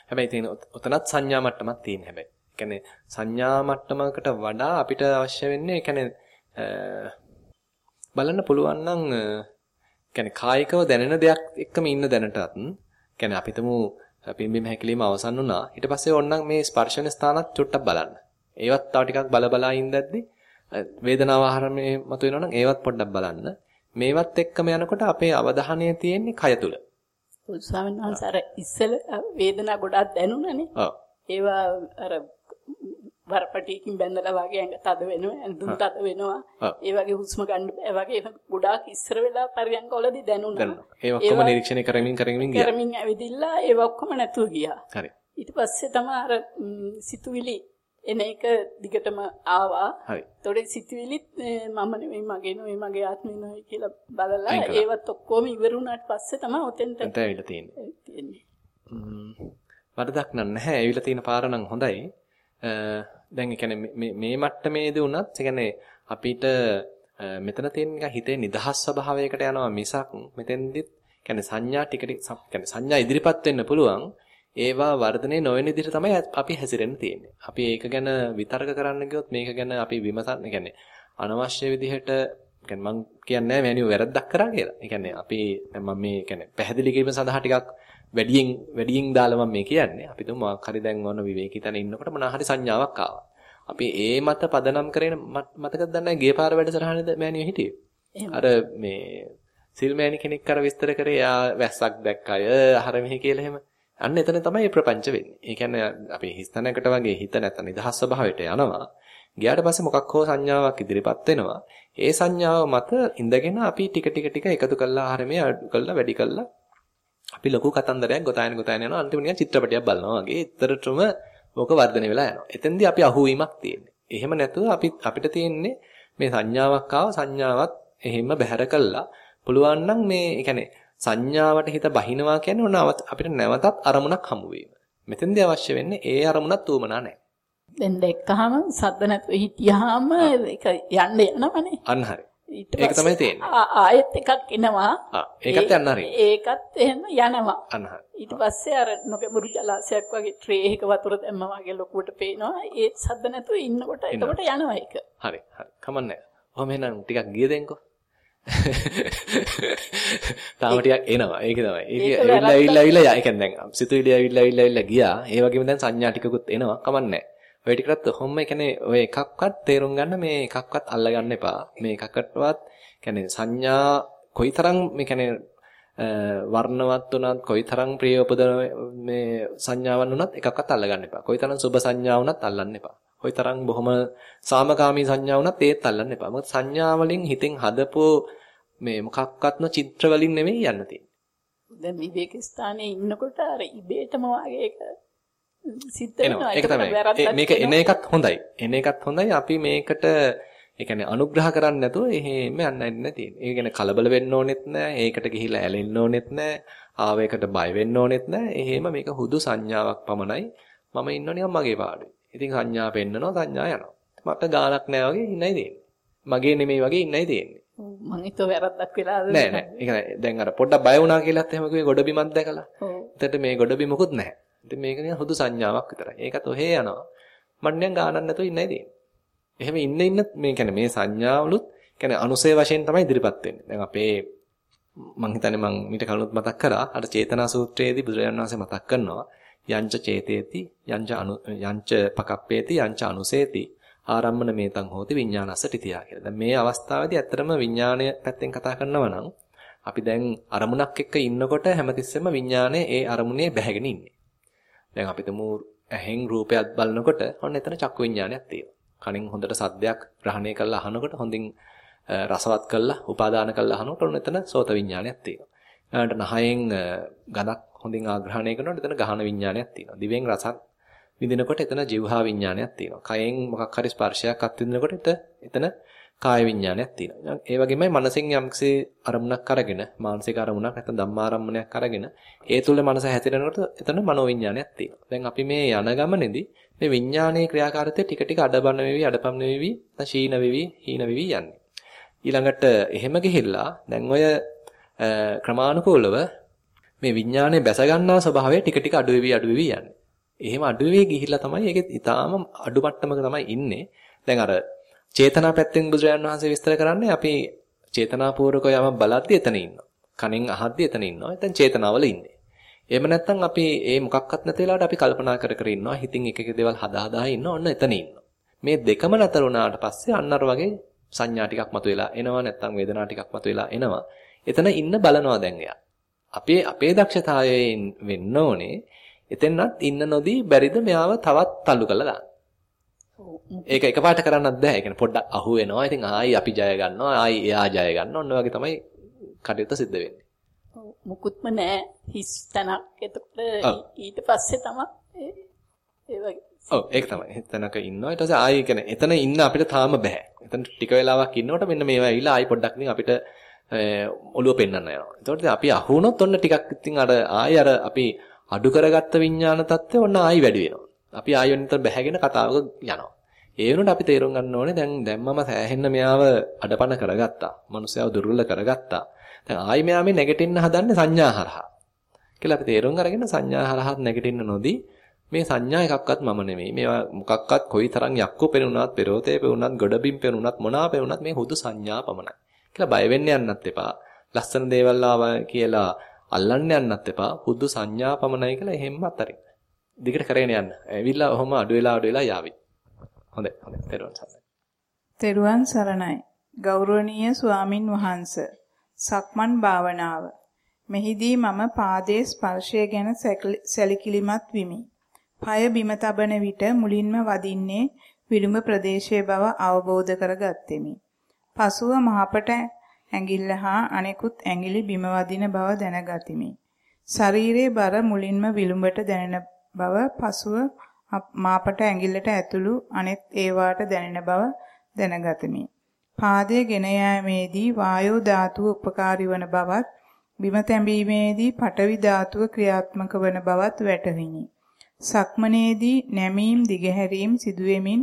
හැබැයි තියෙන උතනත් සංඥා මට්ටමක් තියෙන හැබැයි. ඒ කියන්නේ සංඥා මට්ටමකට වඩා අපිට අවශ්‍ය වෙන්නේ ඒ කියන්නේ බලන්න පුළුවන් නම් කියන්නේ කායිකව දැනෙන දෙයක් එක්කම ඉන්න දැනටත් කියන්නේ අපිටම පිම්බීම හැකිලිම අවසන් වුණා. ඊට පස්සේ ඕනනම් මේ ස්පර්ශන ස්ථානත් චුට්ටක් බලන්න. ඒවත් තව ටිකක් බල බලා ඉඳද්දි වේදනාව ආහාරමේ මතුවෙනවා නම් ඒවත් පොඩ්ඩක් බලන්න. මේවත් එක්කම යනකොට අපේ අවධානය තියෙන්නේ කය තුල. ස්වාමීන් වහන්සේ අර ඉස්සල වේදනාව ගොඩක් දැනුණානේ. ඔව්. ඒවා අර වරපටියකින් බැඳලා වගේ ඇඟ තද වෙනවා ඇඳුම් තද වෙනවා. ඒ වගේ හුස්ම ගන්න බෑ. වගේ ගොඩාක් ඉස්සර වෙලා පරියන්කවලදී දැනුණා. ඒ ඔක්කොම නිරීක්ෂණය කරමින් කරමින් ගියා. කරමින් ඇවිදිලා ඒ ඔක්කොම නැතුව ගියා. හරි. ඊට පස්සේ තමයි අර සිතුවිලි එන එක දිගටම ආවා. හරි. ඒතකොට සිතුවිලිත් මම නෙවෙයි මගේ නෙවෙයි මගේ ආත්මෙ නෙවෙයි කියලා බලලා ඒවත් ඔක්කොම ඉවර වුණාට පස්සේ තමයි ඔතෙන්ට ඇවිල්ලා තියෙන්නේ. තියෙන්නේ. වරදක් නැහැ. ඇවිල්ලා තියෙන පාර නම් හොඳයි. දැන් ඒ කියන්නේ මේ මේ මට්ටමේදී වුණත් ඒ කියන්නේ අපිට මෙතන තියෙන නිකන් හිතේ නිදහස් ස්වභාවයකට යනවා මිසක් මෙතෙන්දිත් කියන්නේ සංඥා ටික ටික කියන්නේ සංඥා ඉදිරිපත් වෙන්න පුළුවන් ඒවා වර්ධනය නොවන විදිහට තමයි අපි හැසිරෙන්න තියෙන්නේ. අපි ඒක ගැන විතර්ක කරන්න ගියොත් මේක ගැන අපි විමසන්න කියන්නේ අනවශ්‍ය විදිහට කියන්නේ මම කියන්නේ මෑනියෝ වැරද්දක් කරා කියලා. ඒ කියන්නේ අපි මම මේ කියන්නේ පැහැදිලි කිරීම සඳහා ටිකක් වැඩියෙන් වැඩියෙන් දාලා මම මේ කියන්නේ. අපි තුමු හරි දැන් ඔන්න විවේකී තැන ඉන්නකොට මොනවා හරි සංඥාවක් ආවා. අපි ඒ මත පදනම් කරගෙන මතකද දන්නේ ගේ පාර වැඩසටහනේද මෑනියෝ හිටියේ. අර මේ සිල් මෑණි කෙනෙක් අර විස්තර කරේ යා වැස්සක් දැක්කය අහර මෙහි කියලා එහෙම. අන්න එතන තමයි ප්‍රපංච වෙන්නේ. ඒ කියන්නේ අපි හිස්තැනකට වගේ හිත නැත්නම් නිදහස් ස්වභාවයට යනවා. ගියාට පස්සේ මොකක් හෝ සංඥාවක් ඉදිරිපත් වෙනවා. ඒ සංඥාව මත ඉඳගෙන අපි ටික ටික ටික එකතු කළා ආහාරමේ අඩු කළා වැඩි කළා අපි ලොකු කතන්දරයක් ගොතායන ගොතායන යනවා අන්තිමට නිකන් චිත්‍රපටයක් බලනවා වගේ ඊතරටම ඕක වර්ධනය වෙලා යනවා. එතෙන්දී අපි අහුවීමක් තියෙන්නේ. එහෙම නැතුව අපි අපිට තියෙන්නේ මේ සංඥාවක් ආව සංඥාවත් එහෙම බැහැර කළා. පුළුවන් නම් මේ يعني සංඥාවට හිත බහිනවා කියන්නේ ඔන්න අපිට නැවතත් අරමුණක් හමු වීම. මෙතෙන්දී අවශ්‍ය වෙන්නේ ඒ අරමුණක් උවමනා නැහැ. දැන් දැක්කහම සද්ද නැතුව හිටියාම ඒක යන්න යනවනේ. අන්න හරි. ඒක තමයි තියෙන්නේ. ආයෙත් එකක් එනවා. ඒකත් යන්න හරි. ඒකත් එහෙම යනවා. අන්න හරි. ඊට පස්සේ අර නොගැඹුරු ජලාශයක් වගේ ට්‍රේ එකක වතුර දැම්මා වගේ ලොකුවට පේනවා. ඒ සද්ද නැතුව ඉන්නකොට එතකොට යනවා ඒක. හරි හරි. කමන්නේ. ඔහම එහෙනම් ටිකක් ගිය දෙන්නකෝ. තාම ටිකක් එනවා. ඒක තමයි. ඒක ඇවිල්ලා ඇවිල්ලා ඇවිල්ලා ඒ කියන්නේ දැන් සිතුවිලි ඇවිල්ලා ඇවිල්ලා ඇවිල්ලා ගියා. ඒ වගේම දැන් සංඥා ටිකකුත් එනවා. කමන්නේ. ඔය ටිකටත් ඔහොම කියන්නේ ඔය එකක්වත් තේරුම් ගන්න මේ එකක්වත් අල්ලගන්න එපා. මේ එකකටවත් කියන්නේ සංඥා කොයිතරම් මේ කියන්නේ වර්ණවත් උනත් කොයිතරම් ප්‍රිය උපදන මේ සංඥාවන් උනත් එකක්වත් අල්ලගන්න එපා. කොයිතරම් සුබ සංඥා උනත් අල්ලන්න එපා. කොයිතරම් බොහොම සාමකාමී සංඥා උනත් ඒත් අල්ලන්න එපා. මොකද සංඥා වලින් හිතෙන් හදපෝ මේ මොකක්වත්ම චිත්‍ර වලින් නෙමෙයි යන්න තියෙන්නේ. දැන් විවේක ස්ථානයේ ඉන්නකොට අර ඉබේටම වගේ එක සිද්ධ වෙනවා. ඒක තමයි. මේක එන එකත් හොඳයි. එන එකත් හොඳයි. අපි මේකට ඒ කියන්නේ අනුග්‍රහ කරන්නේ නැතුව එහෙම යන්න ඉන්න තියෙන්නේ. ඒ කියන්නේ කලබල වෙන්න ඕනෙත් නැහැ. ඒකට ගිහිලා ඇලෙන්න ඕනෙත් නැහැ. ආවේකට බය වෙන්න ඕනෙත් නැහැ. එහෙම මේක හුදු සංඥාවක් පමණයි. මම ඉන්නව නිකන් මගේ පාඩුවේ. ඉතින් සංඥා පෙන්නනවා සංඥා යනවා. මට ගානක් නැහැ වගේ ඉන්නයි දෙන්නේ. මගේ නෙමෙයි වගේ ඉන්නයි දෙන්නේ. මං හිතුව වැරද්දක් වෙලාද නෑ නෑ. ඒ කියන්නේ දැන් අර පොඩ්ඩක් බය වුණා කියලාත් එහෙම කිව්වේ ගොඩ බිමක් දැකලා. ඔව්. එතකොට මේ ගොඩ බිමකුත් නැහැ. ඉතින් මේක නිකන් හුදු සංඥාවක් විතරයි. ඒකත් ඔහේ යනවා. මට නිකන් ගානක් නැතුව ඉන්නයි දෙන්නේ. එහෙම ඉන්න ඉන්න මේ කියන්නේ මේ සංඥාවලුත් කියන්නේ අනුසය වශයෙන් තමයි ඉදිරිපත් වෙන්නේ. දැන් අපේ මං හිතන්නේ මං මීට කලිනුත් මතක් කරා අර චේතනා සූත්‍රයේදී බුදුරජාණන් වහන්සේ මතක් කරනවා යංච චේතේති යංච අනු යංච පකප්පේති යංච අනුසේති ආරම්මන මේතං හෝති විඥානස්ස තිතියා කියලා. දැන් මේ අවස්ථාවේදී ඇත්තටම විඥාණය පැත්තෙන් කතා කරනවා නම් අපි දැන් අරමුණක් එක්ක ඉන්නකොට හැමතිස්සෙම විඥාණය ඒ අරමුණේ බැහැගෙන ඉන්නේ. දැන් අපි තුමු ඇහෙන් රූපයක් බලනකොට ඔන්න එතන චක්කු විඥානයක් තියෙනවා. කනින් හොඳට සද්දයක් ග්‍රහණය කරලා අහනකොට හොඳින් රසවත් කරලා උපාදාන කරලා අහනකොට ඔන්න එතන සෝත විඥානයක් තියෙනවා. ඊළඟට නහයෙන් ගඳක් හොඳින් ආග්‍රහණය කරනකොට එතන ගහන විඥානයක් තියෙනවා. දිවෙන් රසක් විඳිනකොට එතන જીවහා විඥානයක් තියෙනවා. කයෙන් මොකක් හරි ස්පර්ශයක් අත්විඳිනකොට එතන කාය විඥානයක් තියෙනවා. ඒ වගේමයි මනසෙන් යම්කිසි අරමුණක් අරගෙන මානසික අරමුණක් නැත්නම් ධම්මාරම්මණයක් අරගෙන ඒ තුල මනස හැතිරෙනකොට එතන මනෝ විඥානයක් තියෙනවා. දැන් අපි මේ යන ගමනේදී මේ විඥානයේ ක්‍රියාකාරීත්වය ටික ටික අඩබන වෙවි අඩපම් වෙවි නැත්නම් ශීන වෙවි හීන වෙවි යන්නේ. ඊළඟට එහෙම ගිහිල්ලා දැන් ඔය ක්‍රමානුකූලව මේ විඥානයේ බැස ගන්නා ස්වභාවය ටික ටික අඩු වෙවි අඩු වෙවි යන්නේ. එහෙම අඩු වෙවි ගිහිල්ලා තමයි ඒකේ ඊටාම අඩු මට්ටමක තමයි ඉන්නේ. දැන් අර චේතනා පැත්තෙන් බුදුරජාණන් වහන්සේ විස්තර කරන්නේ අපි චේතනාපූර්වකව යමක් බලද්දී එතන ඉන්නවා. කනෙන් අහද්දී එතන ඉන්නවා. එතෙන් චේතනාවල ඉන්නේ. එහෙම නැත්නම් අපි ඒ මොකක්වත් නැති වෙලාවට අපි කල්පනා කර කර ඉන්නවා. හිතින් එක එක දේවල් හදා හදා ඉන්නවා. ඔන්න එතන ඉන්නවා. මේ දෙකම නතර වුණාට පස්සේ අන්න අර වගේ සංඥා ටිකක් මතුවෙලා එනවා නැත්නම් වේදනා ටිකක් මතුවෙලා එනවා. එතන ඉන්න බලනවා දැන් එයා. අපේ අපේ දක්ෂතාවයෙන් වෙන්න ඕනේ එතෙන්වත් ඉන්න නොදී බැරිද මෙයාව තවත් තල්ලු කරලා දාන්න. ඒක එකපාරට කරන්නත් බෑ. ඒ කියන්නේ පොඩ්ඩක් අහු වෙනවා. ඉතින් ආයි අපි ජය ගන්නවා. ආයි එයා ජය ගන්නවා. ඔන්න වගේ තමයි කටයුත්ත සිද්ධ වෙන්නේ. ඔව් මුකුත්ම නෑ හිස් තැනක්. එතකොට ඊට පස්සේ තමයි ඒ වගේ. ඔව් ඒක තමයි. හිස් තැනක ඉන්නවා. ඊට පස්සේ ආයි කියන්නේ එතන ඉන්න අපිට තාම බෑ. එතන ටික වෙලාවක් ඉන්නකොට මෙන්න මේවා ඇවිල්ලා ආයි පොඩ්ඩක් ඉතින් අපිට ඔළුව පෙන්වන්න යනවා. එතකොට අපි අහු වුණොත් ඔන්න ටිකක් ඉතින් අර ආයි අර අපි අඩු කරගත්ත විඥාන தත්ත්වය ඔන්න ආයි වැඩි වෙනවා. අපි ආයෙ නිතර බැහැගෙන කතාවක යනවා. ඒ වෙනුවට අපි තේරුම් ගන්න ඕනේ දැන් දැන් මම සෑහෙන්න මෙයාව අඩපණ කරගත්තා. මනුස්සයව දුර්වල කරගත්තා. දැන් ආයි මෙයා මේ නැගිටින්න හදන්නේ සංඥා හරහා. කියලා අපි තේරුම් අරගෙන සංඥා හරහා නැගිටින්න නොදී මේ සංඥා එකක්වත් මම නෙමෙයි. මේවා මොකක්වත් කොයිතරම් යක්කු පෙනුනත්, පෙරෝතේ පෙනුනත්, ගොඩබිම් පෙනුනත්, මොනවා පෙනුනත් මේ හුදු සංඥා පමණයි. කියලා බය වෙන්න යන්නත් එපා. ලස්සන දේවල් කියලා අල්ලන්න යන්නත් එපා. හුදු සංඥා පමණයි කියලා එහෙම්ම අතරින්. දිගට කරගෙන යන්න. ඇවිල්ලා ඔහොම අඩු වෙලා අඩු වෙලා යාවි. හොඳයි. හොඳයි. තෙරුවන් සරණයි. තෙරුවන් සරණයි. ගෞරවනීය ස්වාමින් වහන්සේ. සක්මන් භාවනාව. මෙහිදී මම පාදයේ ස්පර්ශය ගැන සැලකිලිමත් විමි. পায় බිම තබන විට මුලින්ම වදින්නේ විලුඹ ප්‍රදේශයේ බව අවබෝධ කරගත්ෙමි. පසුව මහපට ඇඟිල්ල හා අනෙකුත් ඇඟිලි බිම වදින බව දැනගතිමි. ශරීරයේ බර මුලින්ම විලුඹට දැනෙන බව පසුව මාපට ඇඟිල්ලට ඇතුළු අනෙත් ඒවාට දැනෙන බව දැනගතිමි. පාදයේ ගෙන යාමේදී වායෝ ධාතුව උපකාරී වන බවත් බිම තැබීමේදී පඨවි ධාතුව ක්‍රියාත්මක වන බවත් වැටහිනි. සක්මනේදී නැමීම් දිගහැරීම් සිදුවෙමින්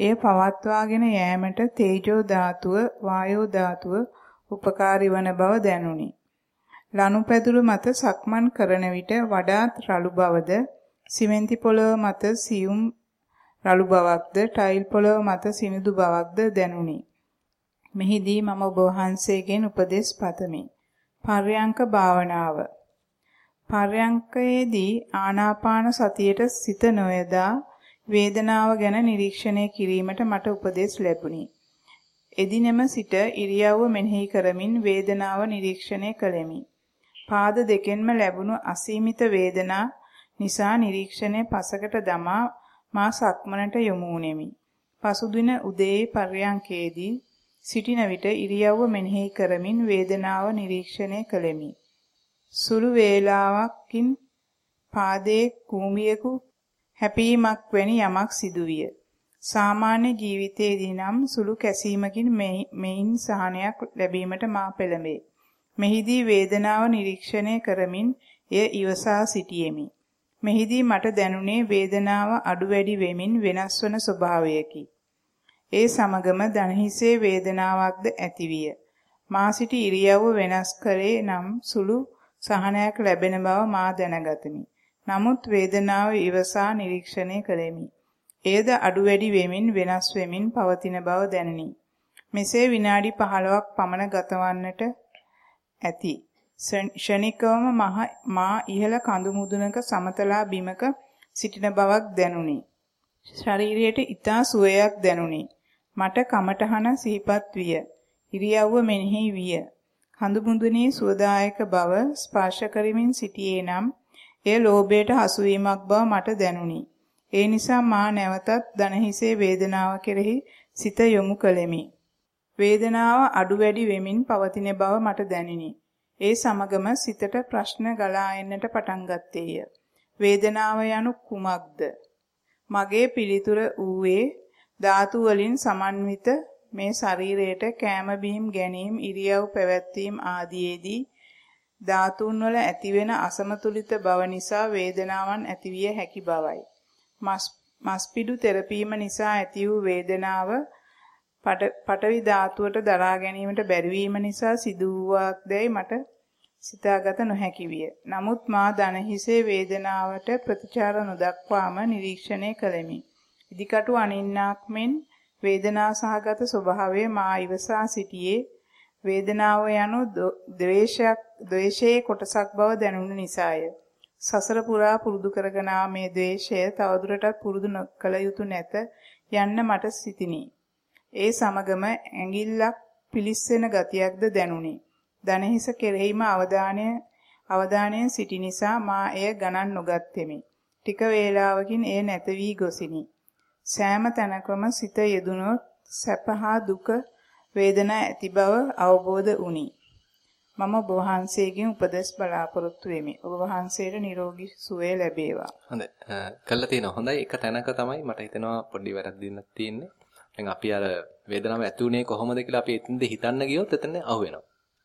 එය පවත්වාගෙන යෑමට තේජෝ ධාතුව වායෝ ධාතුව උපකාරී වන බව දැනුනි. ලනුපැදුරු මත සක්මන් කරන විට වඩාත් රළු බවද සිමෙන්ති පොළව මත සියුම් රළු බවක්ද ටයිල් පොළව මත සිනිඳු බවක්ද දැනුනි. මෙහිදී මම ඔබ වහන්සේගෙන් උපදෙස් පතමි. පර්යංක භාවනාව පර්යංකයේදී ආනාපාන සතියට සිත නොයදා වේදනාව ගැන නිරීක්ෂණය කිරීමට මට උපදෙස් ලැබුණි. එදිනෙම සිට ඉරියව්ව මෙනෙහි කරමින් වේදනාව නිරීක්ෂණය කළෙමි. පාද දෙකෙන්ම ලැබුණු අසීමිත වේදනා නිසා නිරීක්ෂණය පසකට දමා මා සක්මනට යොමු වුනිමි. පසුදින උදේ පර්යංකේදී සිටින විට ඉරියව්ව මෙනෙහි කරමින් වේදනාව නිරීක්ෂණය කළෙමි. සුළු වේලාවකින් පාදයේ කූඹියකු හැපීමක් වැනි යමක් සිදුවිය. සාමාන්‍ය ජීවිතයේදී නම් සුළු කැසීමකින් මෙයින් සහනයක් ලැබීමට මා පෙළඹේ. මෙහිදී වේදනාව නිරීක්ෂණය කරමින් එය ඉවසා සිටියෙමි. මෙහිදී මට දැනුනේ වේදනාව අඩු වැඩි වෙමින් වෙනස් වන ස්වභාවයකි. ඒ සමගම දණහිසේ වේදනාවක්ද ඇතිවිය. මා සිටි ඉරියව්ව වෙනස් කරේ නම් සුළු සහනයක් ලැබෙන බව මා දැනගතමි. නමුත් වේදනාව ඉවසා නිරීක්ෂණය කළෙමි. එයද අඩු වැඩි වෙමින් වෙනස් වෙමින් පවතින බව දැනිනි. මෙසේ විනාඩි 15ක් පමණ ගතවන්නට ඇති. ෂණිකවම මා ඉහළ කඳු මුදුනක සමතලා බිමක සිටින බවක් දැනුනි. ශරීරයට ඊතා සුවයක් දැනුනි. මට කමටහන සිහිපත් විය. ඉරියව්ව මෙනෙහි විය. කඳු මුදුනේ සුවදායක බව ස්පර්ශ කරමින් සිටියේ නම් එය ලෝභයට හසුවීමක් බව මට දැනුනි. ඒ නිසා මා නැවතත් දනහිසේ වේදනාව කෙරෙහි සිත යොමු කළෙමි. වේදනාව අඩු වැඩි වෙමින් පවතින බව මට දැනිනි. ඒ සමගම සිතට ප්‍රශ්න ගලා එන්නට පටන් ගත්තේය. වේදනාව යනු කුමක්ද? මගේ පිළිතුර ඌවේ ධාතු වලින් සමන්විත මේ ශරීරයට කෑම බීම් ගැනීම ඉරියව් පැවැත්වීම ආදීයේදී ධාතුන් වල ඇතිවෙන අසමතුලිත බව නිසා වේදනාවන් ඇතිවිය හැකි බවයි. මස්පිඩු තෙරපීම නිසා ඇති වූ වේදනාව පටවි ධාතුවට දරා ගැනීමට බැරිවීම නිසා සිදු වූවාක්දැයි මට සිතාගත නොහැකි විය. නමුත් මා දන හිසේ වේදනාවට ප්‍රතිචාර නොදක්වාම නිරීක්ෂණය කළෙමි. ඉදිකටු අනින්නාක් මෙන් වේදනා සහගත ස්වභාවය මා ඉවසා සිටියේ වේදනාව යනු ද්වේෂයක් ද්වේෂයේ කොටසක් බව දැනුන නිසාය. සසර පුරා පුරුදු කරගෙන මේ ද්වේෂය තවදුරටත් පුරුදු කළ යුතු නැත යන්න මට සිතිනි. ඒ සමගම ඇඟිල්ලක් පිලිස්සෙන ගතියක්ද දැනුනි. දනහිස කෙරෙහිම අවධානය අවධානයෙන් සිටි නිසා මා එය ගණන් නොගත්ෙමි. ටික වේලාවකින් එය නැත වී ගොසිනි. සෑම තැනකම සිත යෙදුනොත් සැප හා දුක වේදනා ඇති බව අවබෝධ වුනි. මම ඔබ වහන්සේගෙන් උපදෙස් බලාපොරොත්තු වෙමි. ඔබ වහන්සේට නිරෝගී සුවය ලැබේවා. හොඳයි. කළා තියෙනවා. හොඳයි. එක තැනක තමයි මට හිතෙනවා පොඩි වැරද්දක් තියෙන්නේ. දැන් අපි අර වේදනාව ඇති උනේ කොහොමද කියලා අපි එතනද හිතන්න ගියොත් එතන අහුවෙනවා.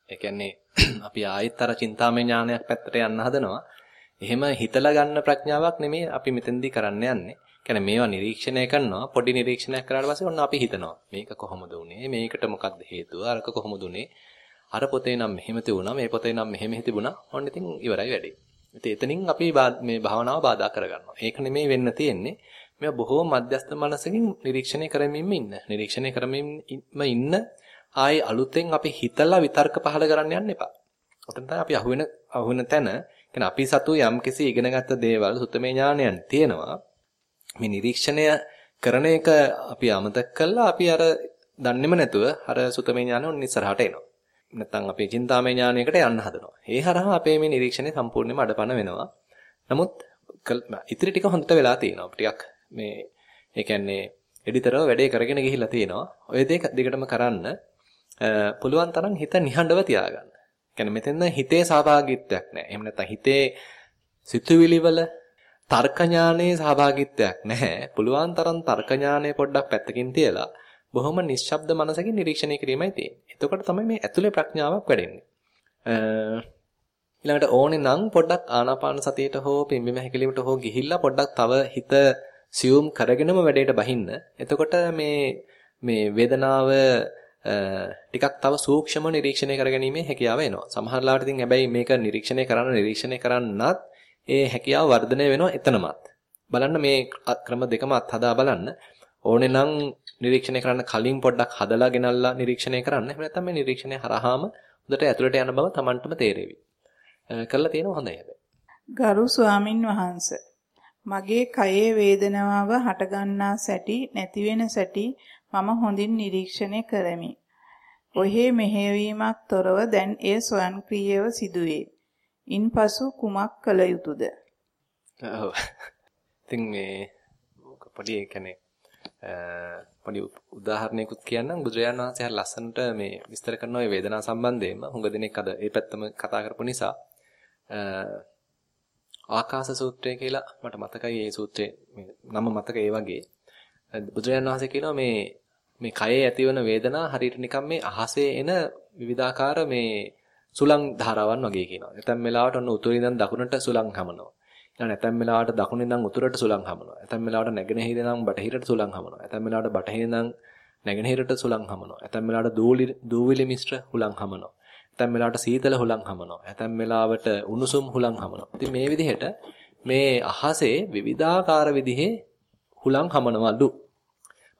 ඒ කියන්නේ අපි ආයෙත් අර චින්තාමය ඥානයක් පැත්තට යන්න හදනවා. එහෙම හිතලා ගන්න ප්‍රඥාවක් නෙමෙයි අපි මෙතෙන්දී කරන්න යන්නේ. කියන්නේ මේවා නිරීක්ෂණය කරනවා පොඩි නිරීක්ෂණයක් කරාට පස්සේ ඔන්න අපි හිතනවා මේක කොහොමද උනේ මේකට මොකක්ද හේතුව අරක කොහොමද උනේ අර පොතේ නම් මෙහෙම තිබුණා මේ පොතේ නම් මෙහෙම තිබුණා ඔන්න ඉතින් ඉවරයි වැඩේ. ඉතින් එතනින් අපි මේ භාවනාව බාධා කරගන්නවා. ඒක නෙමෙයි වෙන්න තියෙන්නේ. මේ බොහෝ මධ්‍යස්ථ මනසකින් නිරීක්ෂණය කරමින්ම ඉන්න. නිරීක්ෂණය කරමින්ම ඉන්න ආයේ අලුතෙන් අපි හිතලා විතර්ක පහල කරන්න යන්න එපා. ඔතන තමයි අපි අහුවෙන අහුවෙන තැන. කියන්නේ අපි සතු යම්කිසි ඉගෙනගත්ත දේවල් සුත්තමේ ඥානයන් තියෙනවා. මේ නිරීක්ෂණය කරන එක අපි අමතක කළා. අපි අර දන්නේම නැතුව අර සුතමේ ඥානෙ ඔන්න ඉස්සරහට එනවා. නැත්තම් අපි චින්තාමය ඥානයකට යන්න හදනවා. ඒ හරහා අපේ මේ නිරීක්ෂණය සම්පූර්ණයෙන්ම අඩපණ වෙනවා. නමුත් ඉතිරි ටික හොඳට වෙලා තියෙනවා. ටිකක් මේ ඒ කියන්නේ එඩිතරව වැඩේ කරගෙන ගිහිල්ලා තියෙනවා. ඔය දෙක දිගටම කරන්න පුළුවන් තරම් හිත නිහඬව තියාගන්න. කියන්නේ මෙතෙන්ද හිතේ සහභාගීත්වයක් නැහැ. එහෙම නැත්නම් හිතේ සිතුවිලි වල තර්ක ඥානයේ සහභාගීත්වයක් නැහැ. පුළුවන් තරම් තර්ක ඥානය පොඩ්ඩක් පැත්තකින් තියලා බොහොම නිශ්ශබ්ද මනසකින් නිරීක්ෂණය කිරීමයි තියෙන්නේ. එතකොට තමයි මේ ඇතුලේ ප්‍රඥාවක් වැඩෙන්නේ. ඊළඟට ඕනේ නම් පොඩ්ඩක් ආනාපාන සතියට හෝ පිම්බිම හැකිලිමට හෝ ගිහිල්ලා පොඩ්ඩක් තව හිත සියුම් කරගෙනම වැඩේට බහින්න. එතකොට මේ මේ වේදනාව ටිකක් තව සූක්ෂම නිරීක්ෂණය කරගැනීමේ හැකියාව එනවා. සමහර ලාවට ඉතින් හැබැයි මේක නිරීක්ෂණය කරන්න නිරීක්ෂණය කරන්නත් ඒ හැකියාව වර්ධනය වෙනවා එතනමත්. බලන්න මේ ක්‍රම දෙකම අත්හදා බලන්න. ඕනේ නම් නිරීක්ෂණය කරන්න කලින් පොඩ්ඩක් හදලා ගෙනල්ලා නිරීක්ෂණය කරන්න. එහෙම නැත්නම් මේ නිරීක්ෂණය හරහාම හොඳට ඇතුළට යන බව Tamanටම තේරෙවි. කළා තියෙනවා හොඳයි හැබැයි. ගරු ස්වාමින් වහන්සේ මගේ කයේ වේදනාව හටගන්නා සැටි නැති වෙන සැටි මම හොඳින් නිරීක්ෂණය කරමි. ඔහේ මෙහෙයවීමක් තොරව දැන් එය ස්වයංක්‍රීයව සිදුවේ. ඉන්පසු කුමක් කළ යුතුද? ඔව්. ඉතින් මේ පොඩි කියන්නේ පොඩි උදාහරණයකුත් කියන්නම්. බුදුරජාණන් වහන්සේ හරි ලස්සනට මේ විස්තර කරන ওই වේදනාව සම්බන්ධයෙන්ම. හුඟ දෙනෙක් අද ඒ පැත්තම කතා කරපු නිසා. ආකාශ සූත්‍රය කියලා මට මතකයි. ඒ සූත්‍රයේ නම මතක ඒ වගේ. බුදුරජාණන් වහන්සේ කියනවා මේ මේ කයේ ඇතිවන වේදනා හරියට නිකන් මේ අහසේ එන විවිධාකාර මේ සුලං ධාරාවන් වගේ කියනවා. නැත්නම් වෙලාවට ඔන්න උතුරින් ඉඳන් දකුණට සුලං හමනවා. ඊළඟ ඇතැම් වෙලාවට දකුණේ ඉඳන් උතුරට සුළං හමනවා. ඇතැම් වෙලාවට නැගෙනහිර ඉඳන් බටහිරට සුළං හමනවා. ඇතැම් වෙලාවට බටහිර ඉඳන් නැගෙනහිරට සුළං හමනවා. ඇතැම් වෙලාවට දූලි දූවිලි මිශ්‍ර හුළං හමනවා. ඇතැම් වෙලාවට සීතල හුළං හමනවා. ඇතැම් වෙලාවට උණුසුම් හුළං හමනවා. ඉතින් මේ විදිහට මේ අහසේ විවිධාකාර විදිහේ හුළං හමනවලු.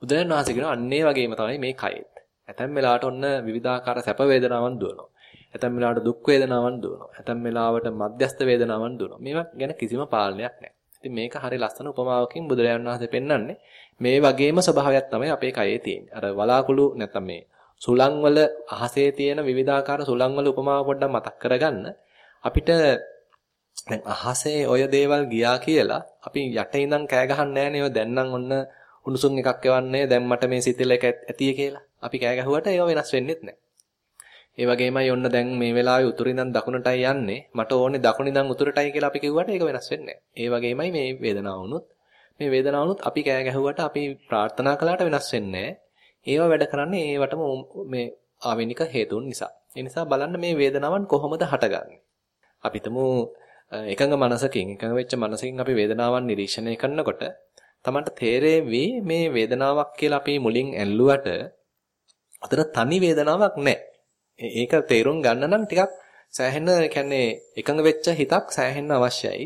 බුදුරජාණන් වහන්සේ කියන අන්නේ වගේම තමයි මේ කයෙත්. ඇතැම් වෙලාවට ඔන්න විවිධාකාර සැප වේදනාවන් දුවනවා. ඇතැම් වෙලාවට දුක් වේදනාවන් දුවනවා. ඇතැම් වෙලාවට මධ්‍යස්ථ වේදනාවන් දුවනවා. මේවා ගැන කිසිම පාලනයක් නැහැ. ඉතින් මේක හරිය ලස්සන උපමාවකින් බුදුරජාණන් වහන්සේ පෙන්වන්නේ මේ වගේම ස්වභාවයක් තමයි අපේ කයේ තියෙන්නේ. අර වලාකුළු නැත්තම් මේ සුළං වල අහසේ තියෙන විවිධාකාර සුළං වල උපමාව පොඩ්ඩක් මතක් කරගන්න අපිට දැන් අහසේ ඔය දේවල් ගියා කියලා අපි යට ඉඳන් කෑ ගහන්නේ නැහනේ ඔය දැන් නම් ඔන්න උණුසුම් එකක් එවන්නේ දැන් මට මේ සිතිල එක ඇතිය කියලා. අපි කෑ ගැහුවට ඒව වෙනස් වෙන්නේත් නැහැ. ඒ වගේමයි ඔන්න දැන් මේ වෙලාවේ උතුරින් ඉඳන් දකුණටයි යන්නේ. මට ඕනේ දකුණින් ඉඳන් උතුරටයි කියලා අපි කිව්වට ඒක වෙනස් වෙන්නේ නැහැ. ඒ වගේමයි මේ වේදනාව වුණොත් මේ වේදනාව වුණොත් අපි කෑ ගැහුවට අපි ප්‍රාර්ථනා කළාට වෙනස් වෙන්නේ ඒවා වැඩ කරන්නේ ඒවටම මේ ආවෙනික හේතුන් නිසා. ඒ නිසා බලන්න මේ වේදනාවන් කොහොමද හටගන්නේ. අපි එකඟ මනසකින් එකඟ වෙච්ච මනසකින් අපි වේදනාවන් නිරීක්ෂණය කරනකොට තමන්ට තේරෙවි මේ වේදනාවක් කියලා අපි මුලින් ඇල්ලුවට අතන තනි වේදනාවක් නැහැ. ඒක තේරුම් ගන්න නම් ටිකක් සෑහෙන කියන්නේ එකඟ වෙච්ච හිතක් සෑහෙන්න අවශ්‍යයි.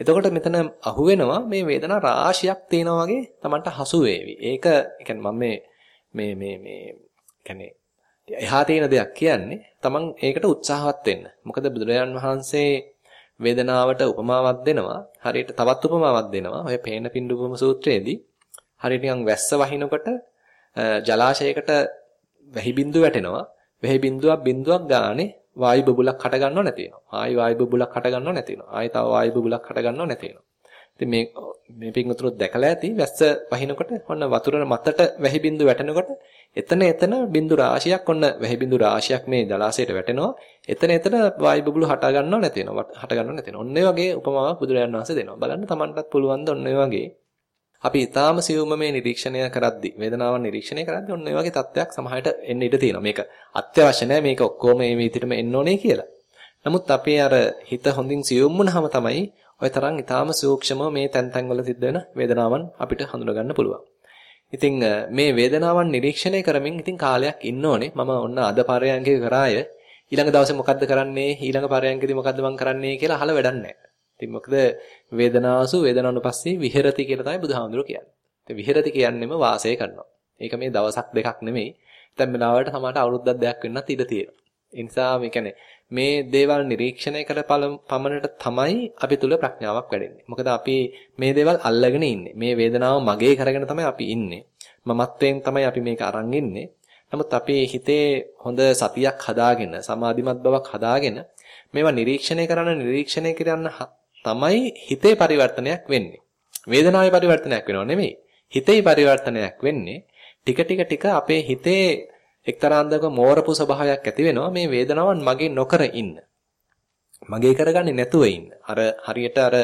එතකොට මෙතන අහුවෙනවා මේ වේදනා රාශියක් තියෙනවා වගේ Tamanට හසු වේවි. ඒක කියන්නේ මම මේ මේ මේ මේ කියන්නේ එහා තියෙන දෙයක් කියන්නේ Taman ඒකට උත්සාහවත් වෙන්න. මොකද බුදුරජාන් වහන්සේ වේදනාවට උපමාවක් දෙනවා. හරියට තවත් උපමාවක් දෙනවා. ඔය පේන පින්දුපම සූත්‍රයේදී හරියට නිකන් වැස්ස වහිනකොට ජලාශයකට වැහි බින්දුව වැටෙනවා. වැහි බින්දුවක් බින්දුවක් ගානේ වායු බබුලක් හට ගන්නව නැති වෙනවා. ආයි වායු බබුලක් හට ගන්නව නැති වෙනවා. ආයි තව වායු බබුලක් හට ගන්නව නැති වෙනවා. ඉතින් මේ මේ පින්වතුරුත් දැකලා ඇති වැස්ස වහිනකොට ඔන්න වතුර මතට වැහි බින්දු වැටෙනකොට එතන එතන බින්දු රාශියක් ඔන්න වැහි බින්දු රාශියක් මේ ජලාශයට වැටෙනවා. එතන එතන වායු බබුලු හට ගන්නව නැති වෙනවා. හට ගන්නව නැති වෙනවා. ඔන්න ඒ වගේ උපමාවක් බුදුරජාණන් වහන්සේ දෙනවා. බලන්න Tamanටත් පුළුවන් ද ඔන්න ඒ වගේ අපි ඊටාම සියුම මේ නිරීක්ෂණය කරද්දි වේදනාවන් නිරීක්ෂණය කරද්දි ඔන්න ඒ වගේ තත්ත්වයක් සමහරට එන්න ඉඩ තියෙනවා. මේක අත්‍යවශ්‍ය නැහැ මේක ඔක්කොම මේ විදිහටම එන්න ඕනේ කියලා. නමුත් අපේ අර හිත හොඳින් සියුම් වුණාම තමයි ওই තරම් ඊටාම සූක්ෂම මේ තැන් තැන් වල සිද්ධ වෙන වේදනාවන් අපිට හඳුනා ගන්න පුළුවන්. ඉතින් මේ වේදනාවන් නිරීක්ෂණය කරමින් ඉතින් කාලයක් ඉන්න ඕනේ. මම ඔන්න අද පරයන්කේ කරාය ඊළඟ දවසේ මොකද්ද කරන්නේ ඊළඟ පරයන්කේදී මොකද්ද මම කරන්නේ කියලා අහලා වැඩක් නැහැ. ඉතින් මොකද වේදනාසු වේදනානුපස්සී විහෙරති කියලා තමයි බුදුහාමුදුරුවෝ කියන්නේ. ඉතින් විහෙරති කියන්නේම වාසය කරනවා. ඒක මේ දවසක් දෙකක් නෙමෙයි. දැන් වෙලාවට සමහරට අවුරුද්දක් දෙකක් වෙන්නත් ඉඩ තියෙනවා. ඒ නිසා මේ කියන්නේ මේ දේවල් නිරීක්ෂණය කර පමණට තමයි අපි තුල ප්‍රඥාවක් වැඩෙන්නේ. මොකද අපි මේ දේවල් අල්ලගෙන ඉන්නේ. මේ වේදනාව මගේ කරගෙන තමයි අපි ඉන්නේ. මමත්වයෙන් තමයි අපි මේක අරන් ඉන්නේ. නමුත් අපේ හිතේ හොඳ සතියක් හදාගෙන සමාධිමත් බවක් හදාගෙන මේවා නිරීක්ෂණය කරන නිරීක්ෂණය කරන තමයි හිතේ පරිවර්තනයක් වෙන්නේ. වේදනාවේ පරිවර්තනයක් වෙනව නෙමෙයි. හිතේ පරිවර්තනයක් වෙන්නේ ටික ටික ටික අපේ හිතේ එක්තරා අන්දමක මෝරපු ස්වභාවයක් ඇති වෙනවා මේ වේදනාවන් මගේ නොකර ඉන්න. මගේ කරගන්නේ නැතුව ඉන්න. අර හරියට අර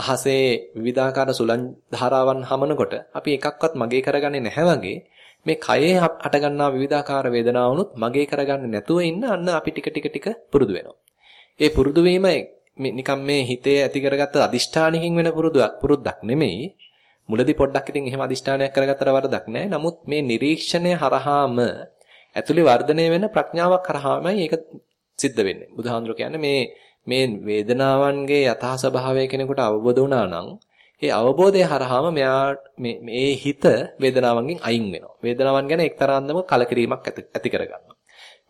අහසේ විවිධාකාර සුලං ධාරාවන් හමනකොට අපි එකක්වත් මගේ කරගන්නේ නැහැ වගේ මේ කයේ හටගන්නා විවිධාකාර වේදනාවනුත් මගේ කරගන්නේ නැතුව ඉන්න අන්න අපි ටික ටික ටික පුරුදු වෙනවා. ඒ පුරුදු වීම නිකම් මේ හිතේ ඇති කරගත්ත අදිෂ්ඨානකින් වෙන පුරුදුවක් පුරුද්දක් නෙමෙයි. මුලදී පොඩ්ඩක් ඉතින් එහෙම අදිෂ්ඨානයක් කරගත්තට වරදක් නැහැ. නමුත් මේ නිරීක්ෂණය හරහාම ඇතුලේ වර්ධනය වෙන ප්‍රඥාවක් හරහාමයි ඒක සිද්ධ වෙන්නේ. බුදුහාඳුර කියන්නේ මේ මේ වේදනාවන්ගේ යථා ස්වභාවය කෙනෙකුට අවබෝධ වුණා නම් ඒ අවබෝධය හරහාම මෙයා මේ හිත වේදනාවන්ගෙන් අයින් වෙනවා. වේදනාවන් ගැන එක්තරා අන්දමක කලකිරීමක් ඇති කරගන්නවා.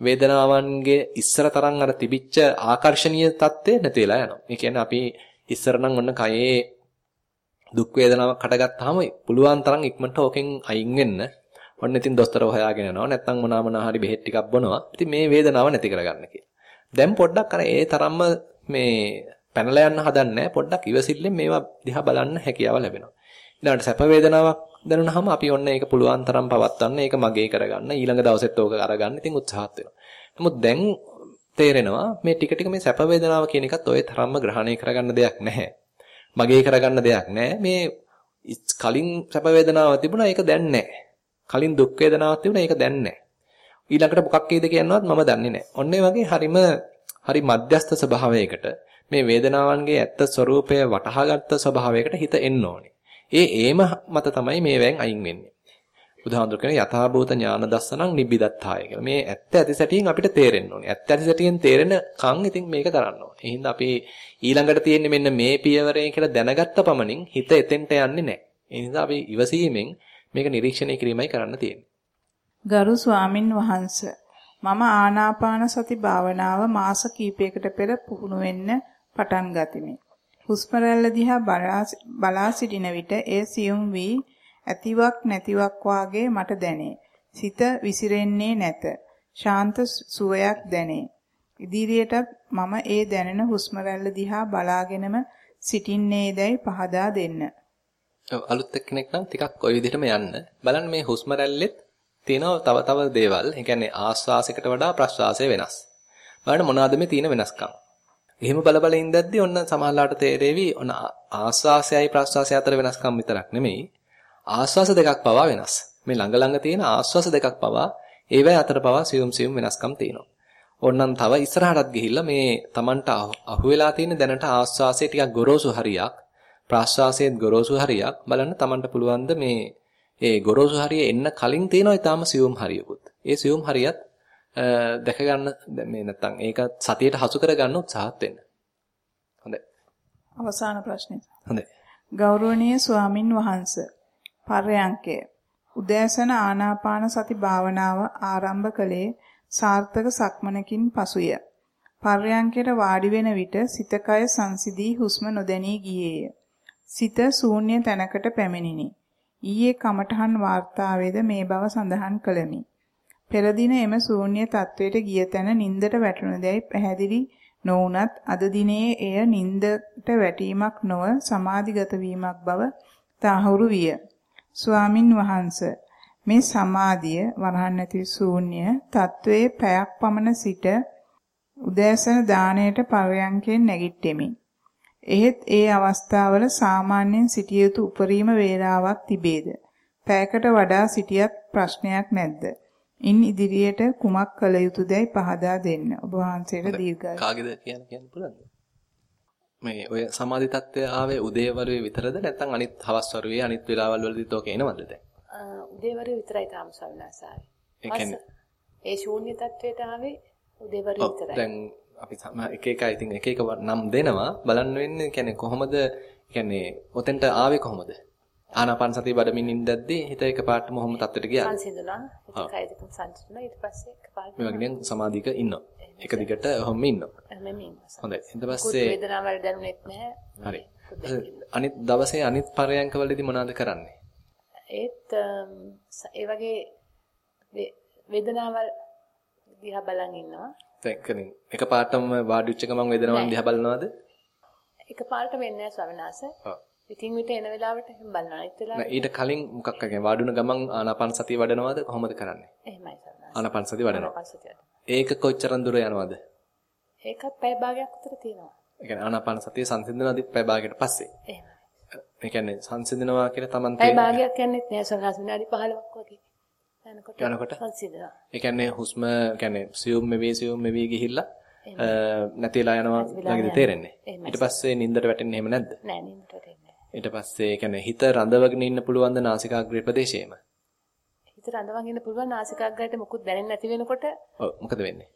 වේදනාවන්ගේ ඉස්සර තරම් අර තිබිච්ච ආකර්ෂණීය తත්ත්වය නැති වෙලා යනවා. ඒ කියන්නේ අපි ඉස්සර නම් ඔන්න කයේ දුක් වේදනාවක් හටගත්තාම පුළුවන් තරම් ඉක්මනට ඕකෙන් අයින් වෙන්න ඔන්න ඉතින් දොස්තර හොයාගෙන යනවා. නැත්නම් මොනවා මොනවා හරි බෙහෙත් ටිකක් බොනවා. ඉතින් මේ වේදනාව නැති කරගන්න කියලා. දැන් පොඩ්ඩක් අර ඒ තරම්ම මේ පැනලා යන්න හදන්නේ පොඩ්ඩක් ඉවසිල්ලෙන් මේවා දිහා බලන්න හැකියාව ලැබෙනවා. ඊළඟට සැප වේදනාවක් දැනුණාම අපි ඔන්න ඒක පුළුවන් තරම් පවත්වන්න ඒක මගේ කරගන්න ඊළඟ දවසෙත් ඕක අරගන්න ඉතින් උත්සාහත් වෙනවා. නමුත් දැන් තේරෙනවා මේ ටික ටික මේ සැප වේදනාව කියන එකත් ඔය තරම්ම ග්‍රහණය කරගන්න දෙයක් නැහැ. මගේ කරගන්න දෙයක් නැහැ. මේ කලින් සැප වේදනාව තිබුණා ඒක දැන් නැහැ. කලින් දුක් වේදනාවක් තිබුණා ඒක දැන් නැහැ. ඊළඟට මොකක් වේද කියනවත් මම දන්නේ නැහැ. ඔන්න වගේ හරිම හරි මධ්‍යස්ථ ස්වභාවයකට මේ වේදනාවන්ගේ ඇත්ත ස්වરૂපය වටහාගත්ත ස්වභාවයකට හිත එන්න ඕනේ. ඒ ඒම මත තමයි මේවෙන් අයින් වෙන්නේ. බුදුහාමුදුර කියන යථාභූත ඥාන දස්සනං නිබ්බිදත්තාය කියලා. මේ ඇත්ත ඇති සැටියෙන් අපිට තේරෙන්න ඕනේ. ඇත්ත ඇති සැටියෙන් තේරෙන කන් ඉතින් මේක කරන්න ඕනේ. එහෙනම් අපි ඊළඟට තියෙන්නේ මෙන්න මේ පියවරේ කියලා දැනගත්ත පමණින් හිත එතෙන්ට යන්නේ නැහැ. ඒ නිසා අපි ඉවසීමෙන් මේක නිරීක්ෂණය කිරීමයි කරන්න තියෙන්නේ. ගරු ස්වාමින් වහන්සේ මම ආනාපාන සති භාවනාව මාස කිහිපයකට පෙර පුහුණු වෙන්න පටන් ගතිමි. හුස්ම රැල්ල දිහා බලා සිටින විට එය සියුම් වී ඇතිවක් නැතිවක් වාගේ මට දැනේ. සිත විසිරෙන්නේ නැත. ශාන්ත සුවයක් දැනේ. ඉදිරියටත් මම ඒ දැනෙන හුස්ම රැල්ල දිහා බලාගෙනම සිටින්නේදයි පහදා දෙන්න. ඔව් අලුත් එක්කෙනෙක් නම් ටිකක් ওই විදිහටම යන්න. බලන්න මේ හුස්ම රැල්ලෙත් තියෙනවා තව තව දේවල්. ඒ කියන්නේ ආස්වාසයකට වඩා ප්‍රස්වාසය වෙනස්. බලන්න මොනවාද මේ තියෙන වෙනස්කම්. එහෙම බල බල ඉඳද්දි ඔන්න සමහරලාට තේරෙවි ඔන්න ආස්වාසයයි ප්‍රස්වාසය අතර වෙනස්කම් විතරක් නෙමෙයි. ආස්වාස දෙකක් පවා වෙනස්. මේ ළඟ ළඟ තියෙන ආස්වාස දෙකක් පවා ඒවැ අතර පවා සියුම් සියුම් වෙනස්කම් තියෙනවා. ඕන්නම් තව ඉස්සරහටත් ගිහිල්ලා මේ Tamanට අහුවෙලා තියෙන දැනට ආස්වාසයේ ටිකක් ගොරෝසු හරියක් ප්‍රාශ්වාසයේත් ගොරෝසු හරියක් බලන්න Tamanට පුළුවන් මේ ඒ ගොරෝසු හරිය එන්න කලින් තියෙනවා ඊටාම සියුම් හරියකුත්. ඒ සියුම් හරියත් දැක ගන්න මේ නැත්තම් ඒක සතියට හසු කර ගන්න උත්සාහත් වෙන්න. හොඳයි. අවසාන ප්‍රශ්නේ. හොඳයි. ගෞරවනීය ස්වාමින් වහන්සේ පර්යංකය උදෑසන ආනාපාන සති භාවනාව ආරම්භ කළේ සාර්ථක සක්මනකින් පසුය. පර්යංකයට වාඩි වෙන විට සිත කය සංසිදී හුස්ම නොදැනී ගියේය. සිත ශූන්‍ය තැනකට පැමිණිනි. ඊයේ කමඨහන් වාර්තාවේද මේ බව සඳහන් කළෙමි. පෙර දින එම ශූන්‍ය තත්වයට ගිය තැන නින්දට වැටුණදැයි පැහැදිලි නොවුනත් අද දිනේ එය නින්දට වැටීමක් නොව සමාධිගත වීමක් බව තාහුරු විය. ස්වාමින් වහන්සේ මේ සමාධිය වරහන් නැති ශූන්‍ය තත්වයේ පැයක් පමණ සිට උදෑසන දාණයට පරයන්කෙන් නැගිට්ටෙමි. එහෙත් ඒ අවස්ථාවල සාමාන්‍යයෙන් සිටිය යුතු උපරිම වේලාවක් තිබේද? පැයකට වඩා සිටියත් ප්‍රශ්නයක් නැද්ද? ඉන් ඉදිරියට කුමක් කළ යුතුදයි පහදා දෙන්න. ඔබ වහන්සේට දීර්ඝායු. කාගේද කියන කියන්න පුළුවන්ද? මේ ඔය සමාධි තත්ත්වය ආවේ උදේවරුේ විතරද නැත්නම් අනිත් හවස් වරුවේ අනිත් වෙලාවල් වලදීත් ඔක එනවද දැන්? උදේවරුේ විතරයි තාම සවිනාසාවේ. ඒ කියන්නේ ඒ ශූන්‍ය තත්ත්වයට ආවේ උදේවරුේ විතරයි. දැන් අපි එක එක ඉතින් එක එක නම් දෙනවා බලන්න වෙන්නේ කියන්නේ කොහොමද කියන්නේ ඔතෙන්ට ආවේ කොහොමද ආනාපාන සතිය වඩමින් ඉඳද්දී හිත එකපාරටම මොහොම තත්ත්වයට ගියා. සංසිඳුණා කය දෙක සංසිඳුණා ඊට පස්සේ එකපාරට මේ වගේ සමාධික ඉන්නවා. එක දිගට ඔහොම ඉන්නවා. එහෙම ඉන්නවා හොඳයි. ඊට පස්සේ වේදනාවල් දැනුනෙත් නැහැ. හරි. අනිත් දවසේ අනිත් පරයන්කවලදී මොනවද කරන්නේ? ඒත් ඒ වගේ වේදනාවල් දිහා බලන් ඉන්නවා. දැන් එකපාරටම වාඩි වෙච්ච ගමන් වේදනාවන් දිහා බලනවද? එකපාරට වෙන්නේ නැහැ ස්වාමීන් වහන්සේ. ඔව්. ඉතින් විතර එන වෙලාවට එහෙම බලනවා. ඒත් වෙලාවට ඊට කලින් මොකක් කියන්නේ වාඩුන ගමන් ආනාපාන සතිය වඩනවද කොහොමද කරන්නේ? එහෙමයි ස්වාමීන් ආනාපාන සතිය වඩනවා. ඒක කොච්චරන් දුර යනවද? ඒකත් පැය භාගයක් විතර තියෙනවා. ඒ කියන්නේ ආනාපාන සතිය සංසිඳනවාද පැය භාගයකට පස්සේ? එහෙමයි. ඒ කියන්නේ සංසිඳනවා කියලා Taman පැය භාගයක් යන්නේ නැහැ ස්වාමීන් වහන්සේ විනාඩි 15ක් වගේ. යනකොට යනකොට ඒ කියන්නේ හුස්ම කියන්නේ සියුම් මෙවි සියුම් මෙවි ගිහිල්ලා නැතිලා යනවා වගේද තේරෙන්නේ. ඊට පස්සේ නින්දට වැටෙන්නේ එහෙම නැද්ද? නෑ නින්දට වැටෙන්නේ ඊට පස්සේ කියන්නේ හිත රඳවගෙන ඉන්න පුළුවන් ද නාසිකාග්‍රේ ප්‍රදේශයේම? හිත රඳවගෙන ඉන්න පුළුවන් නාසිකාග්‍රයට මුකුත් දැනෙන්නේ නැති වෙනකොට ඔව් මොකද වෙන්නේ?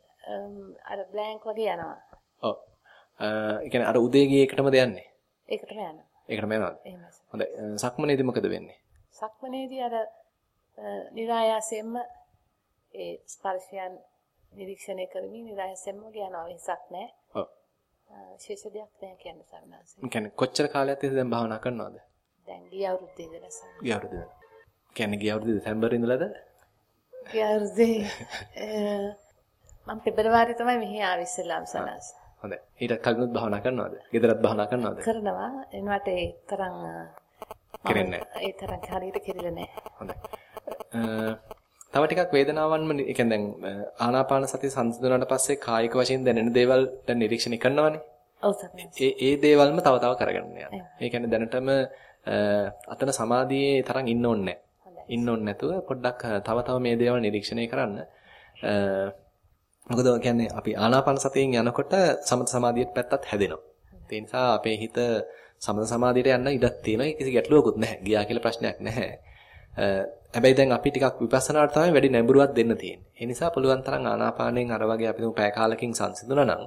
අර බ්ලැන්ක් වගේ යනවා. ඔව්. ඒ කියන්නේ අර උදේ ගියේ එකටමද යන්නේ? ඒකටම යනවා. ඒකටම යනවා. එහෙමයි. හොඳයි. සක්මනේදී මොකද වෙන්නේ? සක්මනේදී අර નિરાයාසයෙන්ම ඒ ස්පර්ශයන් නිරීක්ෂණය කරමින් નિરાයාසයෙන්ම යනවා. වෙහසක් නැහැ. විශේෂ දෙයක් නැහැ කියන්න සරණාසයි. ඒ කියන්නේ කොච්චර කාලයක් තිස්සේ දැන් භාවනා කරනවද? දැන් ගිය අවුරුද්දේ ඉඳලා සර්. ගිය අවුරුද්දේ. කියන්නේ ගිය අවුරුද්දේ දෙසැම්බර් ඉඳලාද? ගිය අවුරුද්දේ මම පෙබරවාරි තමයි මෙහි ආවේ ඉස්සෙල්ලාම සරණාස. හොඳයි. ඊට කලිනුත් භාවනා කරනවද? ගෙදරත් භාවනා කරනවද? කරනවා. එනවාට ඒ තරම් කෙරෙන්නේ නැහැ. ඒ තරම් හරියට කෙරෙන්නේ නැහැ. හොඳයි. තව ටිකක් වේදනාවන්ම ඒ කියන්නේ දැන් ආනාපාන සතිය සංසිඳුණාට පස්සේ කායික වශයෙන් දැනෙන දේවල් දැන් නිරීක්ෂණය කරනවානේ. ඔව් ඒ ඒ දේවල්ම තව තව කරගෙන යනවා. ඒ කියන්නේ දැනටම අතන සමාධියේ තරම් ඉන්න ඕනේ නැහැ. ඉන්න ඕනේ නැතුව පොඩ්ඩක් තව තව මේ දේවල් නිරීක්ෂණය කරන්න. මොකද කියන්නේ අපි ආනාපාන සතියෙන් යනකොට සමත සමාධියට පැත්තත් හැදෙනවා. ඒ නිසා අපේ හිත සමත සමාධියට යන්න ඉඩක් තියෙනවා. කිසි ගැටලුවකුත් නැහැ. ගියා කියලා ප්‍රශ්නයක් නැහැ. හැබැයි දැන් අපි ටිකක් විපස්සනාට තමයි වැඩි නැඹුරුවක් දෙන්න තියෙන්නේ. ඒ නිසා පුළුවන් තරම් ආනාපානයෙන් අර වගේ අපි තුමු පැය කාලකින් සංසිඳුණා නම්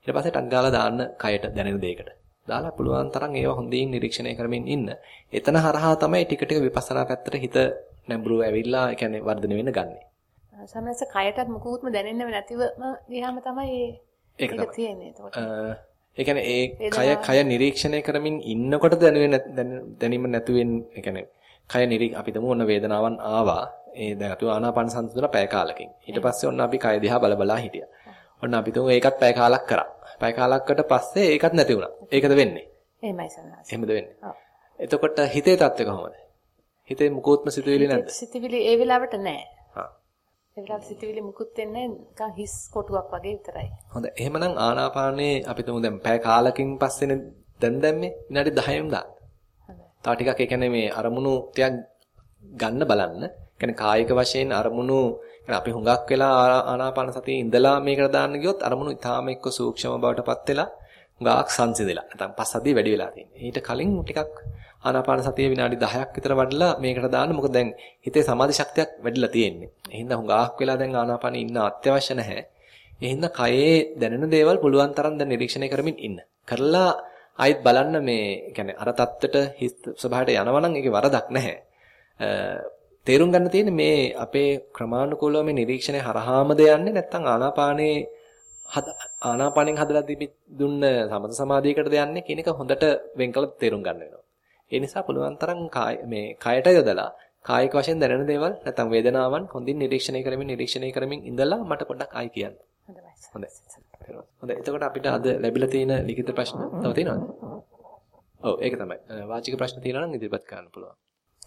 ඊට පස්සේ ටක් ගාලා දාන්න කයට දැනෙන දෙයකට. දාලා පුළුවන් තරම් ඒවා හොඳින් නිරීක්ෂණය කරමින් ඉන්න. එතන හරහා තමයි ටික ටික විපස්සනා පැත්තට හිත නැඹුරුව ඇවිල්ලා ඒ කියන්නේ වර්ධනය වෙන්න ගන්නෙ. සමහරවිට කයටත් මුකුත්ම දැනෙන්නේම නැතිවම ගියාම තමයි ඒක තියෙන්නේ. ඒ කියන්නේ ඒ කය කය නිරීක්ෂණය කරමින් ඉන්නකොට දැනෙන්නේ දැනීම නැතු වෙන්නේ ඒ කියන්නේ කය නිරි අපි දමු ඔන්න වේදනාවන් ආවා. ඒ දැන් අපි ආනාපාන සංසිඳුණා පැය කාලකින්. ඊට පස්සේ ඔන්න අපි කය දිහා බල බලා හිටියා. ඔන්න අපි තුමු ඒකත් පැය කාලක් කරා. පැය කාලක්කට පස්සේ ඒකත් නැති වුණා. ඒකද වෙන්නේ? එහෙමයි සන්නස්. එහෙමද වෙන්නේ? එතකොට හිතේ තත්ත්වය කොහොමද? හිතේ මුකුත්ම සිතුවිලි නැද්ද? සිතුවිලි ඒ වෙලාවට නැහැ. හා. ඒ වෙලාවට සිතුවිලි මුකුත් වෙන්නේ නිකන් හිස් කොටුවක් වගේ විතරයි. හොඳයි. එහෙමනම් ආනාපානේ අපි තුමු දැන් පැය කාලකින් පස්සේනේ දැන් දැම්මේ විනාඩි 10න් දාන්න. තව ටිකක් ඒ කියන්නේ මේ අරමුණු ටිකක් ගන්න බලන්න. කියන්නේ කායික වශයෙන් අරමුණු අපි හුඟක් වෙලා ආනාපාන සතියේ ඉඳලා මේකට දාන්න ගියොත් අරමුණු ඊටාම එක්ක සූක්ෂම බවටපත් වෙලා හුඟක් සංසිඳෙලා. නැත්නම් පස්සද්ධිය වැඩි වෙලා තියෙනවා. ඊට කලින් ටිකක් ආනාපාන සතිය විනාඩි 10ක් විතර වඩලා මේකට දාන්න. මොකද දැන් හිතේ සමාධි ශක්තියක් වැඩිලා තියෙන්නේ. ඒ හින්දා හුඟක් වෙලා දැන් ආනාපානෙ ඉන්න අත්‍යවශ්‍ය නැහැ. ඒ හින්දා කයේ දැනෙන දේවල් පුළුවන් තරම් දැන් නිරීක්ෂණය කරමින් ඉන්න. කරලා ආයෙත් බලන්න මේ කියන්නේ අර தත්තට හිස් ස්වභාවයට යනවනම් ඒකේ වරදක් නැහැ. තේරුම් ගන්න තියෙන්නේ මේ අපේ ක්‍රමානුකූලව මේ නිරීක්ෂණය හරහාමද යන්නේ නැත්නම් ආනාපානේ ආනාපානෙන් හදලා දුන්න සමත සමාධියකටද යන්නේ කියන එක හොඳට වෙන් කළ තේරුම් ගන්න වෙනවා. ඒ නිසා පුළුවන් තරම් මේ කයට යොදලා කායික වශයෙන් දැනෙන දේවල් නැත්නම් වේදනාවන් හොඳින් නිරීක්ෂණය කරමින් නිරීක්ෂණය කරමින් ඉඳලා මට පොඩ්ඩක් ආයි කියන්න. හොඳයි. හොඳයි. එතකොට අපිට අද ලැබිලා තියෙන ලිඛිත ප්‍රශ්න තව තියෙනවද? ඔව් ඒක තමයි. වාචික ප්‍රශ්න තියෙනවා නම් ඉදිරිපත් කරන්න පුළුවන්.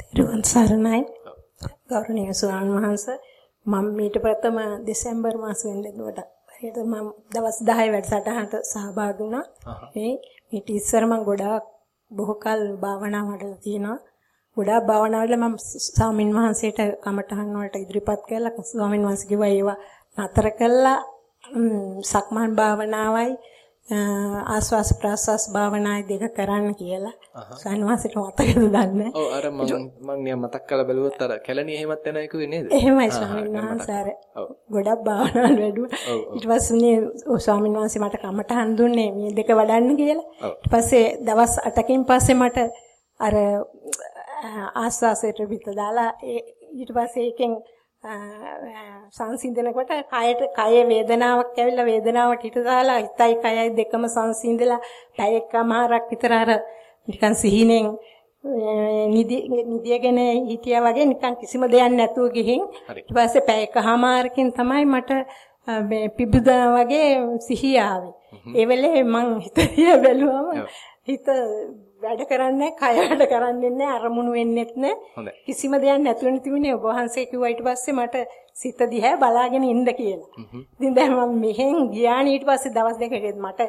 තිරුවන් සරණයි. ගෞරවනීය ස්වාමීන් වහන්සේ මම මීට ප්‍රථම දෙසැම්බර් මාසෙ වෙනකොට හරියට මම දවස් 10 වැඩසටහනට සහභාගී වුණා. මේ ඊට ඉස්සර මම ගොඩාක් බොහෝ කල් භාවනා වඩලා තියෙනවා. ගොඩාක් භාවනා වල මම ස්වාමින් වහන්සේට කමටහන් වලට ඉදිරිපත් කළා. ස්වාමින් වහන්සේ කිව්වා ඒවා නතර කළා සක්මන් භාවනාවයි ආස්වාස් ප්‍රාස්වාස් භාවනායි දෙක කරන්න කියලා. සන්වාසිට මතකද දන්නේ? ඔව් අර මම මම නිකන් මතක් කරලා බැලුවොත් අර කැලණිය එහෙමත් යනවා කිව්වේ නේද? එහෙමයි ස්වාමීන් වහන්සේ අර ගොඩක් භාවනා වැඩුවා. ඊට පස්සේ ස්වාමීන් වහන්සේ මට කමටහන් දුන්නේ මේ දෙක වඩන්න කියලා. ඊට පස්සේ දවස් 8කින් පස්සේ මට අර ආස්වාසයට පිට දාලා ඊට පස්සේ ඒකෙන් සංසිඳනකොට කයට කයේ වේදනාවක් ඇවිල්ලා වේදනාවට හිත දාලා හිතයි කයයි දෙකම සංසිඳලා පැයකමාරක් විතර අර නිකන් සිහිනෙන් නිදියගෙන හිටියා වගේ නිකන් කිසිම දෙයක් නැතුව ගිහින් ඊට පස්සේ පැයකමාරකින් තමයි මට මේ පිබුදා වගේ සිහිය ආවේ. ඒ වෙලේ මං හිතිය බැලුවම හිත වැඩ කරන්නේ කය වැඩ කරන්නේ නැහැ අරමුණු වෙන්නෙත් නැහැ. කිසිම දෙයක් නැතුව තිබුණේ. ඔබ වහන්සේ කිව්වා ඊට පස්සේ මට සිත දිහා බලාගෙන ඉන්න කියලා. ඉතින් දැන් මම මෙහෙන් ගියා ඊට පස්සේ දවස් දෙකකට මට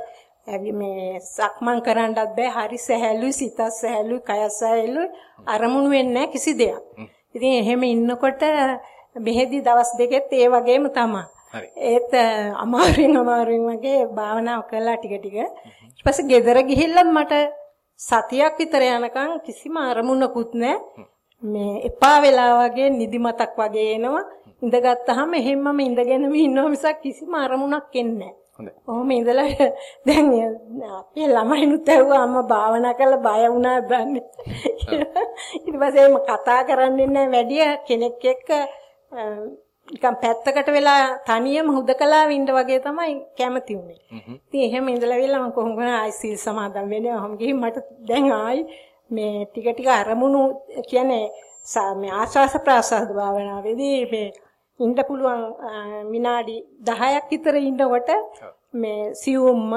මේ සක්මන් කරන්නත් බෑ. හරි සැහැල්ලුයි සිතත් සැහැල්ලුයි කයත් සැහැල්ලුයි. අරමුණු වෙන්නේ කිසි දෙයක්. ඉතින් එහෙම ඉන්නකොට මෙහෙදි දවස් දෙකෙත් ඒ වගේම තමයි. ඒත් අමාරුවෙන් අමාරුවෙන් වගේ භාවනාව කළා ටික ටික. ඊට පස්සේ ගෙදර ගිහිල්ලා මට සතියක් විතර යනකම් කිසිම අරමුණකුත් නැහැ. මේ එපා වෙලා වගේ නිදිමතක් වගේ එනවා. ඉඳගත්tාම එහෙම්මම ඉඳගෙනම ඉන්නවා මිසක් කිසිම අරමුණක් එන්නේ නැහැ. ඔහොම ඉඳලා දැන් අපේ ළමයිනුත් ඇහුවා අම්මා භාවනා කරලා බය වුණා බන්නේ. ඊට පස්සේ කතා කරන්නේ නැහැ වැඩි කෙනෙක් එක්ක නිකන් පැත්තකට වෙලා තනියම හුදකලා වින්ද වගේ තමයි කැමති උනේ. ඉතින් එහෙම ඉඳලා වෙලා මම කොහොම කරා ආයි සීල් සමාදන් වෙන්නේ. ඔහොම ගිහින් මට දැන් ආයි මේ ටික ටික අරමුණු කියන්නේ මේ ආශාස ප්‍රාසාද භාවනාවේදී මේ ඉන්න පුළුවන් විනාඩි 10ක් විතර ඉන්නකොට මේ සියුම්ම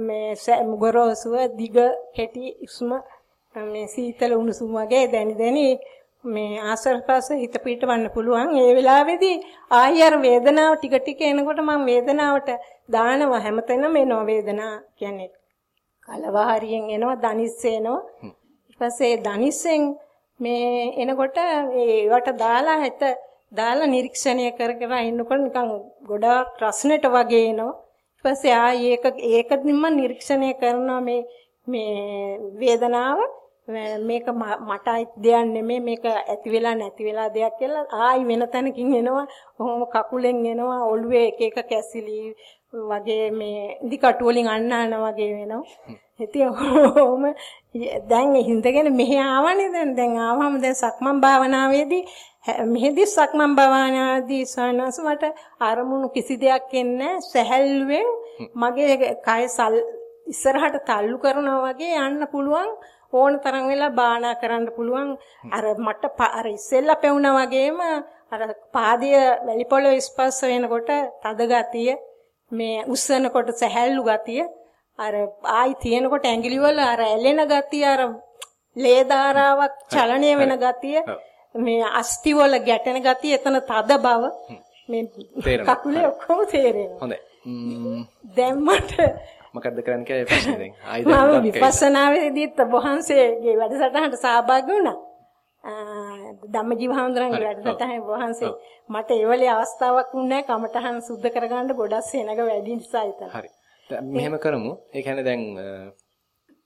මේ ගොරෝසුව දිග කෙටි ඉස්ම මේ සීතල උණුසුම වගේ දැනි දැනි මේ ආස්වාද හිත පිටවන්න පුළුවන්. ඒ වෙලාවේදී ආයි අර වේදනාව ටික ටික එනකොට මම වේදනාවට දානවා හැමතැනම එනවා වේදනාව කියන්නේ කලවහරියෙන් එනවා දනිස් එනවා. ඊට පස්සේ දනිස්සෙන් මේ එනකොට ඒවට දාලා හිත දාලා නිරීක්ෂණය කර කර ඉන්නකොට නිකන් ගොඩාක් රස්නෙට වගේ එනවා. පස්සේ ආයි ඒක ඒකදින්ම නිරීක්ෂණය කරනවා මේ මේ වේදනාව මේක මට දෙයක් නෙමෙයි මේක ඇති වෙලා නැති වෙලා දෙයක් කියලා ආයි වෙන තැනකින් එනවා. කොහොම කකුලෙන් එනවා ඔළුවේ එක එක කැසිලි වගේ මේ ඉදි කටු වලින් අන්නාන වගේ වෙනවා. ඉතින් ඔහොම දැන් හින්දගෙන මෙහි ආවනේ දැන්. දැන් ආවම දැන් සක්මන් භාවනාවේදී මෙහෙදි සක්මන් භාවනාවේදී සනස මට අරමුණු කිසි දෙයක් එන්නේ සැහැල්ලුවෙන් මගේ කය ඉස්සරහට තල්ලු කරනවා වගේ යන්න පුළුවන් ඕන තරම් වෙලා බානා කරන්න පුළුවන්. අර මට අර ඉස්සෙල්ලා පෙවුනා වගේම අර පාදය වැලි පොළොව ස්පර්ශ වෙනකොට තද ගතිය මේ උස්සනකොට සැහැල්ලු ගතිය අර ආයි තියෙනකොට ඇඟිලි වල අර ඇලෙන ගතිය අර ලේ ධාරාවක් චලනය වෙන ගතිය මේ අස්ති වල ගැටෙන ගතිය එතන තද බව මේ කකුලේ ඔක්කොම තේරෙනවා. හොඳයි. දැන් මට මොකද්ද කරන්න කියලා ප්‍රශ්නේ දැන්. ආයිද මම විපස්සනාවේදීත් වහන්සේගේ වැඩසටහනට සහභාගී වුණා. ධම්මජීව හඳුරන්ගේ වැඩසටහනේ වහන්සේ මට ඒ වෙලේ අවස්ථාවක් වුණේ කමටහන් සුද්ධ කරගන්න ගොඩක් සෙනග වැඩි නිසා ඉතින්. හරි. මෙහෙම කරමු. ඒ කියන්නේ දැන්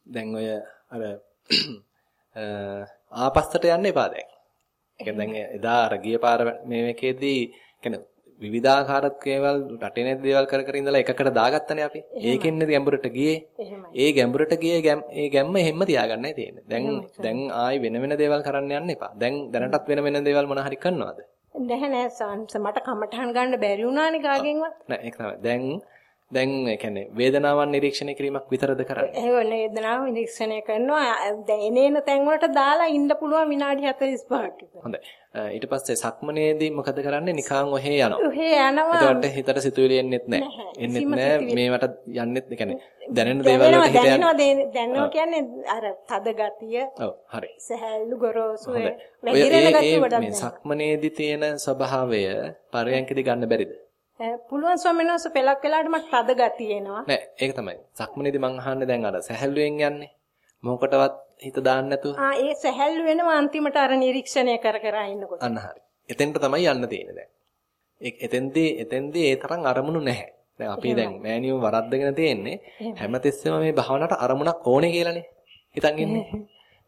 දැන් ඔය අර ආපස්සට යන්න එපා දැන්. ඒ කියන්නේ දැන් එදා අර ගිය පාර මේ මේකේදී කියන්නේ විවිධාකාර දේවල් රටේ නැති දේවල් කර කර ඉඳලා එකකට දාගත්තනේ අපි. ඒකෙන්නේ ගැඹුරට ගියේ. ඒ ගැඹුරට ගියේ ඒ ගැම්ම එහෙම්ම තියාගන්නයි තියෙන්නේ. දැන් දැන් ආයි වෙන වෙන දේවල් කරන්න යන්න එපා. දැන් දැනටත් වෙන වෙන දේවල් මොන හරි කරනවද? නැහැ නෑ සංස මට කමටහන් ගන්න බැරි වුණානේ කාගෙන්වත්. නෑ ඒක තමයි. දැන් දැන් ඒ කියන්නේ වේදනාවන් නිරීක්ෂණය කිරීමක් විතරද කරන්නේ? ඒ වේදනාව නිරීක්ෂණය කරනවා. දැන් එනේන තැන් වලට දාලා ඉන්න පුළුවන් විනාඩි 45ක් විතර. හොඳයි. ඊට පස්සේ සක්මනේදී මොකද කරන්නේ? නිකන් ඔහේ යනවා. ඔහේ යනවා. ඒකට හිතට සිතුවිලි එන්නෙත් නැහැ. එන්නෙත් නැහැ. මේවට යන්නෙත් ඒ කියන්නේ දැනෙන දේවල් වලට හිත යනවා. දැනෙනවා කියන්නේ අර තද ගතිය. ඔව් හරි. සහැල්ලු ගොරෝසු වැඩිරෙන ගතිය වඩා මේ සක්මනේදී තියෙන ස්වභාවය පරයන්කදී ගන්න බැරිද? පුළුවන් ස්වාමීන් වහන්සේ පෙලක් වෙලාවට මට තද ගතිය එනවා. නෑ ඒක තමයි. සක්මනේදී මං අහන්නේ දැන් අර සහැල්ලුවෙන් යන්නේ. මොකටවත් හිත දාන්න නැතුව. ආ ඒ සැහැල්ලු වෙනවා අන්තිමට අර නිරීක්ෂණය කර කර ඉන්නකොට. අන්න හරි. එතෙන්ට තමයි යන්න තියෙන්නේ දැන්. එතෙන්දී එතෙන්දී ඒ තරම් අරමුණු නැහැ. දැන් අපි දැන් මෑනියුම් වරද්දගෙන තියෙන්නේ හැමතිස්සෙම මේ භාවනාවට අරමුණක් ඕනේ කියලානේ. හිතන් ඉන්නේ.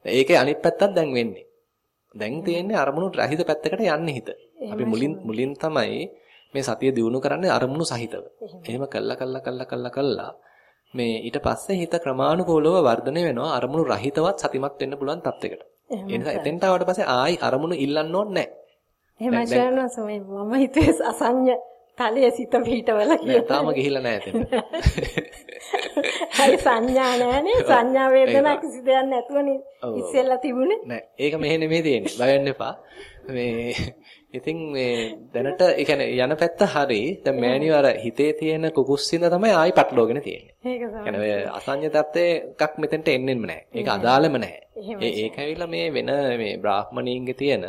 ඒකේ අනිත් පැත්තක් දැන් වෙන්නේ. දැන් තියෙන්නේ අරමුණු රහිත පැත්තකට යන්නේ හිත. අපි මුලින් මුලින් තමයි මේ සතිය දිනු කරන්නේ අරමුණු සහිතව. එහෙම කළා කළා කළා කළා කළා මේ ඊට පස්සේ හිත ක්‍රමානුකූලව වර්ධනය වෙනවා අරමුණු රහිතවත් සතිමත් වෙන්න පුළුවන් තත්යකට. ඒ නිසා එතෙන්ට ආවට පස්සේ ආයි අරමුණු ඉල්ලන්න ඕනේ නැහැ. එහෙමයි ශරණස මම හිතුවේ අසඤ්ඤ තලයේ සිත පිටවල කියලා. තාම ගිහිල්ලා නැහැ එතන. හරි සංඥා නැහනේ සංඥා වේදනා කිසි දෙයක් නැතුවනේ ඉස්සෙල්ලා තිබුණේ. නෑ ඒක මෙහෙ නෙමෙයි තියෙන්නේ. බය වෙන්න එපා. මේ ඉතින් මේ දැනට ඒ කියන්නේ යන පැත්ත හරි. දැන් මෑණියෝ අර හිතේ තියෙන කුකුස්සින්ද තමයි ආයි පටලෝගෙන තියෙන්නේ. ඒක තමයි. කියන්නේ ඔය අසඤ්ඤ තත්ත්වයේ එකක් මෙතෙන්ට එන්නෙම නැහැ. ඒක අදාළම නැහැ. ඒ ඒක ඇවිල්ලා මේ වෙන මේ බ්‍රාහ්මණීන්ගේ තියෙන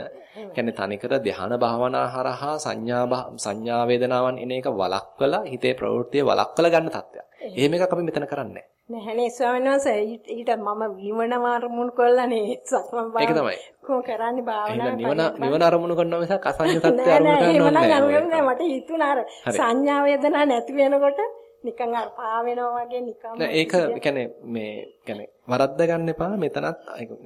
කියන්නේ තනිකර ධ්‍යාන භාවනා හරහා සංඥා සංඥා වේදනාවන් එන එක වළක්වලා හිතේ ප්‍රවෘත්තිය වළක්වලා ගන්න තත්ත්වයක්. එහෙම එකක් අපි මෙතන කරන්නේ. නැහැනේ ස්වාමීන් වහන්සේ. ඊට මම නිවන අරමුණු කරලානේ සක්මන් බා ඒක තමයි. කොහොම කරන්නේ භාවනා නිවන නිවන අරමුණු කරනවා මිසක් අසඤ්ඤ තත්ත්වය අරමුණු කරනවා නෑ. මට හිතුණා අර සංඥා වේදනා නැති වෙනකොට නිකන් අර පා වෙනවා වගේ නිකන් නෑ ඒක කියන්නේ මේ කියන්නේ වරද්ද ගන්න එපා. මෙතනත්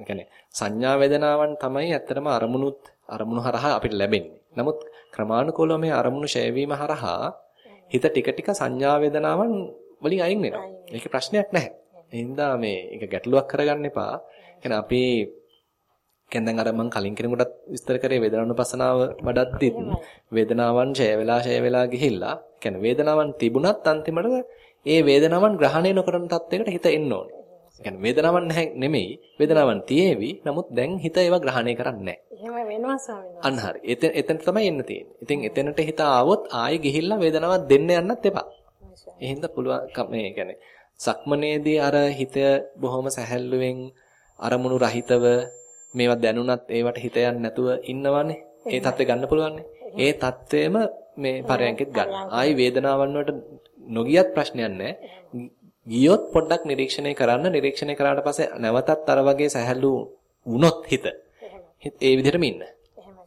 කියන්නේ සංඥා වේදනාවන් තමයි ඇත්තටම අරමුණුත් අරමුණු හරහා අපිට ලැබෙන්නේ. නමුත් ක්‍රමානුකූලව මේ අරමුණු ෂය හරහා හිත ටික ටික සංඥා වේදනාවන් වලින් අයින් වෙනවා. ඒකේ ප්‍රශ්නයක් නැහැ. එහෙනම් මේ ඒක ගැටලුවක් කරගන්න එපා. කියන්නේ අපි කියන්නේ දැන් අර මම කලින් කෙනෙකුටත් විස්තර කරේ වේදනානුපස්සනාව වඩද්දිත් වේදනාවන් ඡය වෙලා ඡය වෙලා ගිහිල්ලා කියන්නේ වේදනාවන් තිබුණත් අන්තිමට ඒ වේදනාවන් ග්‍රහණය නොකරන තත්යකට හිත එන්න ඕනේ. කියන්නේ වේදනාවක් නැහැ නෙමෙයි වේදනාවන් තියේවි නමුත් දැන් හිත ඒවා ග්‍රහණය කරන්නේ නැහැ. එහෙම වෙනවා ස්වාමීනි. අන්න හරි. එතන තමයි එන්න තියෙන්නේ. ඉතින් එතනට හිත ආවොත් ආයෙ ගිහිල්ලා වේදනාවක් දෙන්න යන්නත් එපා. එහෙනම් පුළුවන් මේ කියන්නේ සක්මනේදී අර හිත බොහොම සැහැල්ලුවෙන් අරමුණු රහිතව මේවා දැනුණත් ඒවට හිත නැතුව ඉන්නවනේ. ඒ தත්ත්වය ගන්න පුළුවන්නේ. ඒ தත්ත්වෙම මේ පරයන්කෙත් ගන්න. ආයි වේදනාවන් වලට නොගියත් ප්‍රශ්නයක් නැහැ. ගියොත් පොඩ්ඩක් නිරීක්ෂණය කරන්න. නිරීක්ෂණය කරාට පස්සේ නැවතත් අර වගේ සැහැල්ලු වුණොත් හිත. ඒ විදිහටම ඉන්න.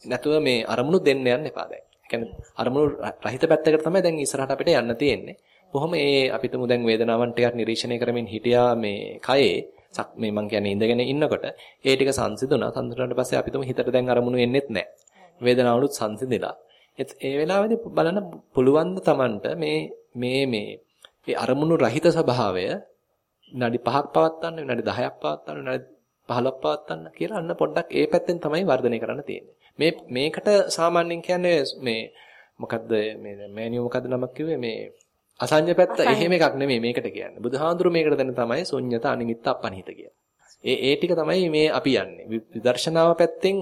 නැතුව මේ අරමුණු දෙන්න යන්න එපා දැන්. අරමුණු රහිත පැත්තකට තමයි දැන් ඉස්සරහට අපිට යන්න තියෙන්නේ. කොහොම ඒ අපිටම දැන් වේදනාවන් ටිකක් නිරීක්ෂණය කරමින් හිටියා මේ කයේ මේ මං කියන්නේ ඉඳගෙන ඉන්නකොට ඒ ටික සංසිඳුණා. සංසිඳුණාට පස්සේ අපිටම හිතට දැන් අරමුණු එන්නෙත් නැහැ. වේදනාවලුත් සංසිඳිලා. ඒ වෙලාවේදී බලන්න පුළුවන් තමන්ට මේ මේ මේ ඒ අරමුණු රහිත ස්වභාවය විනාඩි 5ක් පවත්වන්න විනාඩි 10ක් පවත්වන්න විනාඩි 15ක් පවත්වන්න කියලා අන්න පොඩ්ඩක් ඒ පැත්තෙන් තමයි වර්ධනය කරන්න තියෙන්නේ. මේ මේකට සාමාන්‍යයෙන් කියන්නේ මේ මොකද්ද මේ මෑනියෝ මොකද්ද නමක් කිව්වේ මේ අසඤ්ඤ පැත්ත එහෙම එකක් නෙමෙයි මේකට කියන්නේ. බුදුහාඳුරු මේකට දැන තමයි ශුන්්‍යත අනිමිත්ත අපනිහිත කියලා. ඒ ඒ ටික තමයි මේ අපි යන්නේ. විදර්ශනාව පැත්තෙන්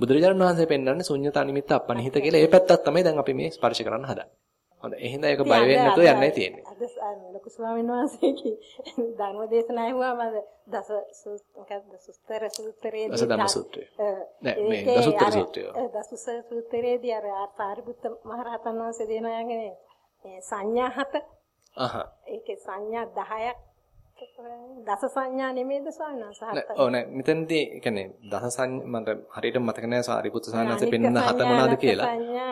බුදුරජාණන් වහන්සේ පෙන්වන්නේ ශුන්්‍යත අනිමිත්ත අපනිහිත කියලා. ඒ පැත්තක් තමයි දැන් අපි මේ ස්පර්ශ කරන්න හදන්නේ. හොඳයි. එහෙනම් ඒක බය වෙන්නේ නැතුව යන්නයි තියෙන්නේ. අද ලොකු ස්වාමීන් වහන්සේගේ ධර්ම දේශනා ඇහුවාම අද දස මොකක්ද සුස්තර සූත්‍රයේදී දස ධම්ම සූත්‍රය. නෑ මේ දසුත්තර සූත්‍රය. දසුත්තර සූත්‍රයේදී අර සාරිපුත්ත මහරහතන් වහන්සේ දෙනවාගෙන සංඥා හත. අහහ. ඒකේ සංඥා 10ක් දස සංඥා නෙමෙයිද ස්වාමීන් වහන්සේ? ඔව් නෑ මෙතනදී කියන්නේ දස සංඥා මට හරියට මතක නෑ සාරිපුත්‍ර සානන්සේ පෙන්න හත මොනවාද කියලා.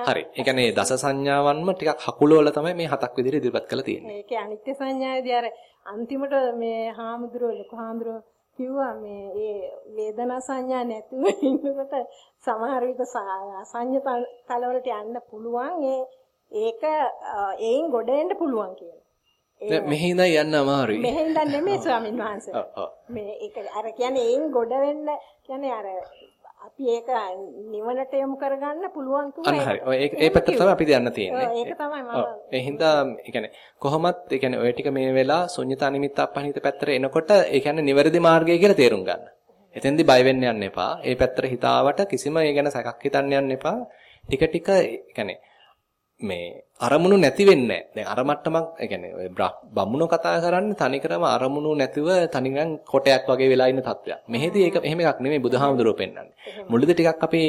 හරි. ඒ කියන්නේ දස සංඥාවන්ම ටිකක් හකුලවල තමයි මේ හතක් විදිහට ඉදිරිපත් කරලා තියෙන්නේ. ඒකේ අනිත්‍ය සංඥාවේදී අර අන්තිමට මේ හාමුදුරුවෝ ලොකු හාමුදුරුවෝ කිව්වා මේ ඒ වේදනා සංඥා නැතුව ඉන්නකොට සමහර විට සංඥා තලවලට යන්න පුළුවන් ඒ ඒක ඒයින් ගොඩ එන්න පුළුවන් කියලා. මෙහි ඉඳන් යන්න අමාරුයි. මෙහි ඉඳන් නෙමෙයි ස්වාමීන් වහන්සේ. මේ ඒක අර කියන්නේ ඒන් ගොඩ වෙන්න කියන්නේ අර අපි ඒක නිවනට යොමු කරගන්න පුළුවන් අන්න හරි. ඔය ඒ පැත්ත තමයි අපි යන්න තියෙන්නේ. ඒක තමයි මම. ඒ හින්දා ඒ කියන්නේ කොහොමත් ඒ කියන්නේ ඔය ටික මේ වෙලා ශුන්‍යතා නිමිත්ත අපහිත පැත්තට එනකොට ඒ කියන්නේ නිවැරදි මාර්ගය කියලා තේරුම් ගන්න. එතෙන්දි බය වෙන්න යන්න එපා. ඒ පැත්තට හිතාවට කිසිම ඒ ගැන සැකක් හිතන්න යන්න එපා. ටික ටික ඒ කියන්නේ මේ අරමුණු නැති වෙන්නේ නැහැ. දැන් අර මට්ටමක් ඒ කියන්නේ ඔය බම්මුණෝ කතා කරන්නේ තනිකරම අරමුණු නැතිව තනිකරම කොටයක් වගේ වෙලා ඉන්න තත්ත්වයක්. මෙහෙදී ඒක එහෙම එකක් නෙමෙයි බුදුහාමුදුරුවෝ පෙන්වන්නේ. මුලදී ටිකක් අපේ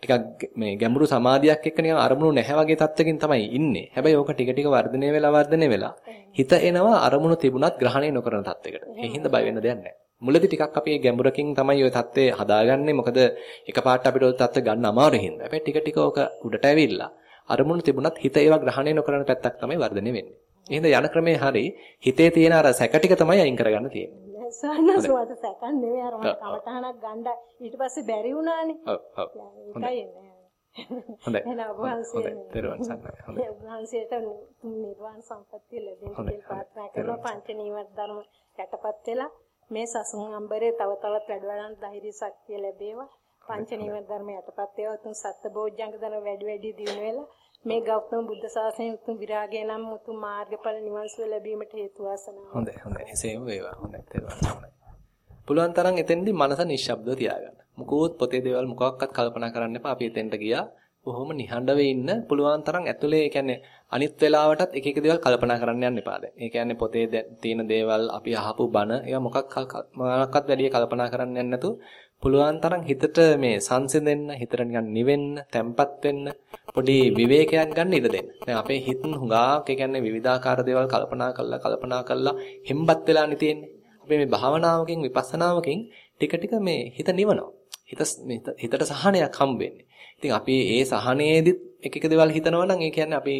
ටිකක් මේ ගැඹුරු සමාධියක් එක්ක නිකන් අරමුණු නැහැ වගේ තත්ත්වකින් තමයි ඉන්නේ. හැබැයි ඕක ටික ටික වර්ධනය වෙලා වර්ධනය වෙලා හිත එනවා අරමුණු තිබුණත් ග්‍රහණය නොකරන තත්ත්වයකට. ඒ හින්දා බය වෙන්න දෙයක් නැහැ. මුලදී ටිකක් අපි ගැඹුරකින් තමයි ওই தත්ත්වය හදාගන්නේ. මොකද එකපාරට අපිට ওই தත්ත්ව ගන්න අමාරු හින්දා. හැබැයි ටික ටික ඕක උඩට ඇවිල්ලා අරමුණු තිබුණත් හිත ඒවා ග්‍රහණය නොකරන පැත්තක් තමයි වර්ධනය වෙන්නේ. එහෙනම් යන ක්‍රමේ හරි හිතේ තියෙන අර සැක ටික තමයි අයින් කරගන්න තියෙන්නේ. සානස් වට සැකන් නෙවෙයි අර මම කමටහනක් ගන්න ඊට පස්සේ බැරි වුණානේ. ඔව් ඔව්. එන්නේ. හොඳයි. එහෙනම් වහන්සේ හොඳයි. දරුවන් සන්නයි. හොඳයි. වහන්සේට නිර්වාණ සම්පත්තිය ලැබෙන්න කියලා ප්‍රාර්ථනා කරනවා පංච නීවර ධර්ම යටපත් වෙලා මේ සසුන් අම්බරේ තව තවත් වැඩ වඩන්න ධෛර්ය ශක්තිය ලැබේවා. පංච නීවර ධර්ම යටපත් වේවා උතුම් සත්‍ය බෝධ්‍යංග ධර්ම වැඩි වැඩි දිනු වෙලා මේ ගෞතම බුද්ධ ශාසනයේ උතුම් විරාගය නම් උතුම් මාර්ගඵල නිවන් සුව ලැබීමට හේතු වාසනා. හොඳයි හොඳයි එසේම වේවා. හොඳයි ගන්න. පුළුවන් තරම් එතෙන්දී මනස නිශ්ශබ්දව තියාගන්න. මොකෝත් පොතේ දේවල් මොකක්වත් කල්පනා කරන්න එපා. අපි එතෙන්ට ගියා. බොහොම නිහඬව ඉන්න පුළුවන් තරම් ඇතුලේ කියන්නේ අනිත් වෙලාවටත් එක එක දේවල් කල්පනා කරන්න යන්න එපා දැන්. ඒ කියන්නේ පොතේ තියෙන දේවල් අපි අහපු බණ ඒවා මොකක් මොනක්වත් වැඩි කල්පනා කරන්න යන්නේ නැතුව පුළුවන් තරම් හිතට මේ සංසිඳෙන්න, හිතට නිකන් නිවෙන්න, තැම්පත් වෙන්න, පොඩි විවේකයක් ගන්න ඉඩ දෙන්න. දැන් අපේ හිත හුඟාක් ඒ කියන්නේ විවිධාකාර දේවල් කල්පනා කරලා කල්පනා කරලා හෙම්බත් වෙලානේ තියෙන්නේ. අපි මේ භාවනාවකින් විපස්සනාවකින් ටික ටික මේ හිත නිවනවා. හිත හිතට සහනයක් හම්බ වෙන්නේ. ඉතින් අපි ඒ සහනයේදිත් එක එක දේවල් හිතනවා නම් ඒ කියන්නේ අපි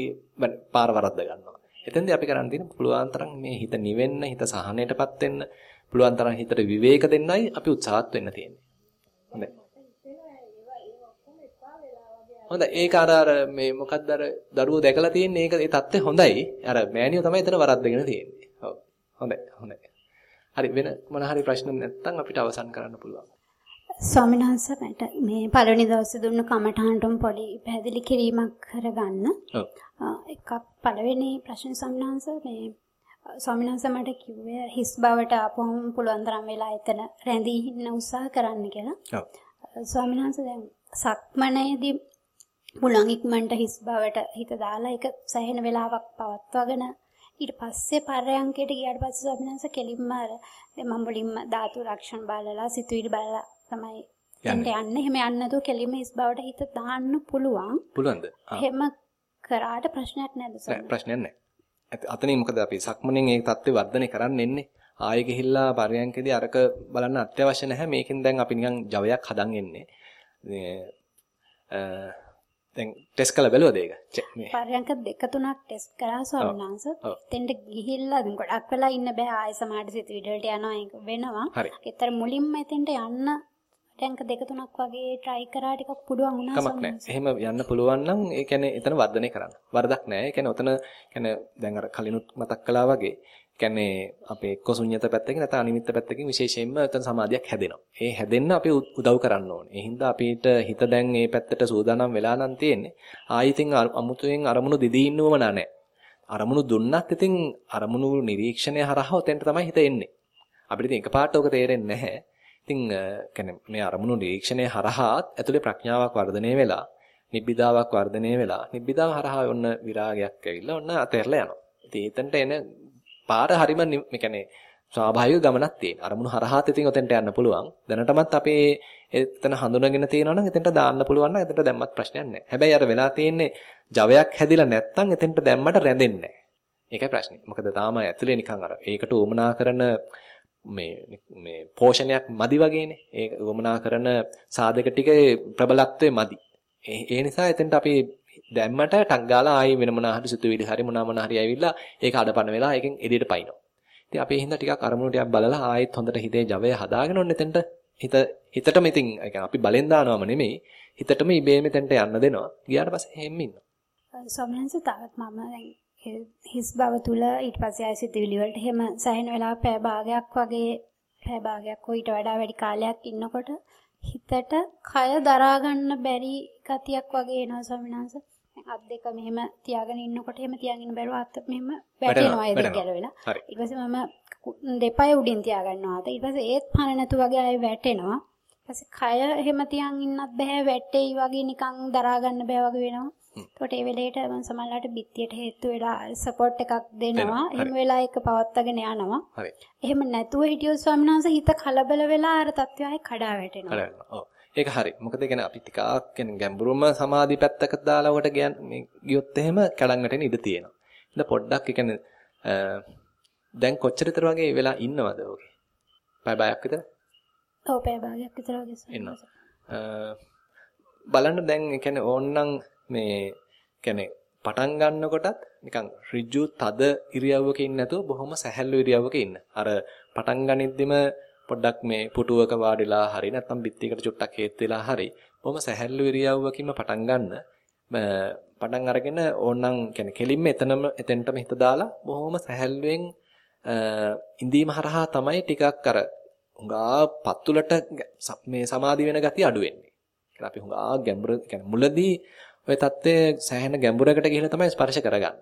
පාර වරද්ද ගන්නවා. එතෙන්දී අපි කරන්න තියෙන පුළුවන් තරම් මේ හිත නිවෙන්න, හිත සහනයටපත් වෙන්න, පුළුවන් තරම් හිතට විවේක දෙන්නයි අපි උත්සාහත් වෙන්න තියෙන්නේ. හොඳයි. හොඳයි ඒක අර අර මේ මොකක්ද අර දරුවෝ දැකලා තියෙන්නේ ඒක ඒ தත්ත්වය හොඳයි. අර මෑනියෝ තමයි එතන වරද්දගෙන තියෙන්නේ. ඔව්. හොඳයි හොඳයි. හරි වෙන මොන හරි ප්‍රශ්න නැත්නම් අපිට අවසන් කරන්න පුළුවන්. ස්වාමීන් වහන්සේ මට මේ පළවෙනි දවසේ දුන්න කමඨහන්ටම පොඩි පැහැදිලි කිරීමක් කරගන්න. ඔව්. එකක් පළවෙනි ප්‍රශ්නේ ස්වාමීන් වහන්සේ මේ ස්වාමීන් වහන්සේ මට කිව්වේ හිස් බවට ආපුවම පුළුවන් තරම් වෙලා එතන රැඳී ඉන්න උත්සාහ කරන්න කියලා. ඔව්. ස්වාමීන් වහන්සේ දැන් සක්මනේදී පුළුවන් ඉක්මනට හිස් බවට හිත දාලා ඒක සැහෙන වෙලාවක් පවත්වාගෙන ඊට පස්සේ පරයන්කයට ගියාට පස්සේ ස්වාමීන් වහන්සේ කෙලින්ම අර මම මුලින්ම ධාතු ලක්ෂණ බලලා සිතුවිලි බලලා තමයි යන්නේ. යන්නේ එහෙම යන්නේ නැතුව කෙලින්ම හිස් බවට හිත දාන්න පුළුවන්. පුළුවන්ද? එහෙම කරාට ප්‍රශ්නයක් නැද්ද ස්වාමීන්? ප්‍රශ්නයක් නැහැ. අතනින් මොකද අපි සක්මණෙන් ඒ தත්ත්වය වර්ධනය කරන්න එන්නේ. ආයෙ ගිහිල්ලා පරයන්කේදී අරක බලන්න අත්‍යවශ්‍ය නැහැ. මේකෙන් දැන් අපි නිකන් ජවයක් හදන් එන්නේ. දැන් ටෙස්ට් කරලා බැලුවද ඒක? මේ පරයන්ක දෙක තුනක් ටෙස්ට් කරා ස්වාමීන් වහන්සේ. එතෙන්ට ගිහිල්ලා ගොඩක් වෙලා ඉන්න බෑ ආයෙ සමාඩ සිත විඩලට යනවා වෙනවා. ඒතර මුලින්ම එතෙන්ට යන්න ටැංක දෙක තුනක් වගේ try කරා ටිකක් පුළුවන් වුණා කමක් නැහැ. එහෙම යන්න පුළුවන් නම් ඒ කියන්නේ එතන වර්ධනය කරන්න. වරදක් නැහැ. ඒ කියන්නේ ඔතන කියන්නේ දැන් අර කලිනුත් මතක් කළා වගේ කියන්නේ අපේ එක්ක ශුන්්‍යත පැත්තකින් නැත්නම් අනිමිත්ත පැත්තකින් විශේෂයෙන්ම එතන සමාධියක් හැදෙනවා. ඒ හැදෙන්න අපි උදව් කරන්න ඕනේ. ඒ හින්දා අපිට හිත දැන් මේ පැත්තට සූදානම් වෙලා නම් තියෙන්නේ. ආයිතින් අමුතුවෙන් අරමුණු දිදී ඉන්නවම නැහැ. අරමුණු දුන්නත් ඉතින් අරමුණු නිරීක්ෂණය හරහා උතෙන්ට තමයි හිත එන්නේ. අපිට ඉතින් එකපාරට ඔක තේරෙන්නේ නැහැ. ඉතින් කියන්නේ මේ අරමුණු නිරීක්ෂණය හරහා ඇතුලේ ප්‍රඥාවක් වර්ධනය වෙලා නිබ්බිදාවක් වර්ධනය වෙලා නිබ්බිදාව හරහා ඔන්න විරාගයක් ඇවිල්ලා ඔන්න අතහැරලා යනවා. ඉතින් එතනට එන පාර හරිම මේ කියන්නේ ස්වාභාවික ගමනක් තියෙන. අරමුණු හරහාත් ඉතින් ඔතෙන්ට යන්න පුළුවන්. දැනටමත් අපේ එතන හඳුනගෙන තියෙනවා නම් එතෙන්ට දාන්න පුළුවන් නම් එතෙන්ට දැම්මත් ප්‍රශ්නයක් නැහැ. හැබැයි අර වෙලා තියෙන්නේ ජවයක් හැදිලා නැත්තම් එතෙන්ට දැම්මට රැඳෙන්නේ නැහැ. ඒකයි ප්‍රශ්නේ. මොකද තාම ඇතුලේ නිකන් අර ඒකට උවමනා කරන මේ මේ පෝෂණයක් මදි වගේනේ. ඒ උවමනා කරන සාධක ටිකේ ප්‍රබලත්වය මදි. ඒ නිසා එතෙන්ට අපි දැම්මට ටක් ගාලා ආයි වෙන මොනා හරි සිතුවිලි හරි මොනවා මොනා හරි ඇවිල්ලා ඒක අඩපණ වෙලා ඒකෙන් එළියට පයින්නවා. ඉතින් අපි හින්දා ටිකක් අරමුණු ටිකක් බලලා ආයෙත් හොඳට හිතේ ජවය හදාගෙන ඔන්න එතෙන්ට හිත හිතටම ඉතින් අපි බලෙන් දානවම නෙමෙයි හිතටම ඉබේම එතෙන්ට යන්න දෙනවා. ගියාට පස්සේ හැම්ම ඉන්නවා. සමහරවිට තවත් මම දැන් හිස් බව තුල ඊට පස්සේ ආයෙ සිතුවිලි වලට එහෙම සැහෙන වෙලාවක් පැය භාගයක් වගේ පැය භාගයක් හෝ ඊට වඩා වැඩි කාලයක් ඉන්නකොට හිතට කය දරා ගන්න බැරි ගතියක් වගේ එනවා ස්වාමීන් වහන්සේ. අත් දෙක මෙහෙම තියාගෙන ඉන්නකොට එහෙම තියාගෙන බැරුව අත් මෙහෙම වැටෙනවා ඒ දෙක ගැලවෙලා. ඊට පස්සේ මම දෙපය උඩින් තියාගන්නවා අත. ඊට පස්සේ ඒත් පණ නැතු වගේ ආයෙ වැටෙනවා. ඊට පස්සේ කය එහෙම තියන් ඉන්නත් බෑ වැටෙයි වගේ නිකන් දරා ගන්න බෑ වගේ වෙනවා. එතකොට ඒ වෙලේට මම සමහරවිට බිත්තියට හේතු වෙලා සපෝට් එකක් දෙනවා. එහෙම වෙලා ඒක පවත්වාගෙන යනවා. එහෙම නැතුව හිටියොත් ස්වාමීන් වහන්සේ හිත කලබල වෙලා අර තත්ත්වය ආයෙ කඩා වැටෙනවා. ඔව්. ඒක හරි. මොකද කියන්නේ අපි ටිකක් කියන්නේ ගැඹුරුම සමාධි පැත්තක දාලා උකට මේ ගියොත් එහෙම කඩන් වැටෙන්න ඉඩ තියෙනවා. ඉතින් පොඩ්ඩක් කියන්නේ දැන් කොච්චර විතර වගේ වෙලා ඉන්නවද ඔගේ? පැය බයක් විතර? ඔව් පැය භාගයක් විතර වගේ ඉන්නවා. බලන්න දැන් කියන්නේ ඕන්නම් මේ කියන්නේ පටන් ගන්නකොටත් නිකන් ඍජු තද ඉරියව්වක ඉන්නේ නැතුව බොහොම සැහැල්ලු ඉරියව්වක ඉන්න. අර පටන් ගනිද්දිම පොඩ්ඩක් මේ පුටුවක වාඩිලා හරි නැත්නම් බිත්තියකට චුට්ටක් හේත් වෙලා හරි බොහොම සැහැල්ලු ඉරියව්වකින්ම පටන් ගන්න පටන් අරගෙන ඕනනම් කියන්නේ කෙලින්ම එතනම එතෙන්ටම හිත දාලා බොහොම සැහැල්ලුවෙන් ඉඳීම හරහා තමයි ටිකක් අර හුඟා පත්තුලට මේ සමාධි වෙන ගතිය අඩු වෙන්නේ. කියලා අපි හුඟා ගැඹුර කියන්නේ මුලදී ওই தත්ත්වය සෑහෙන ගැඹුරකට ගිහිලා තමයි ස්පර්ශ කරගන්නේ.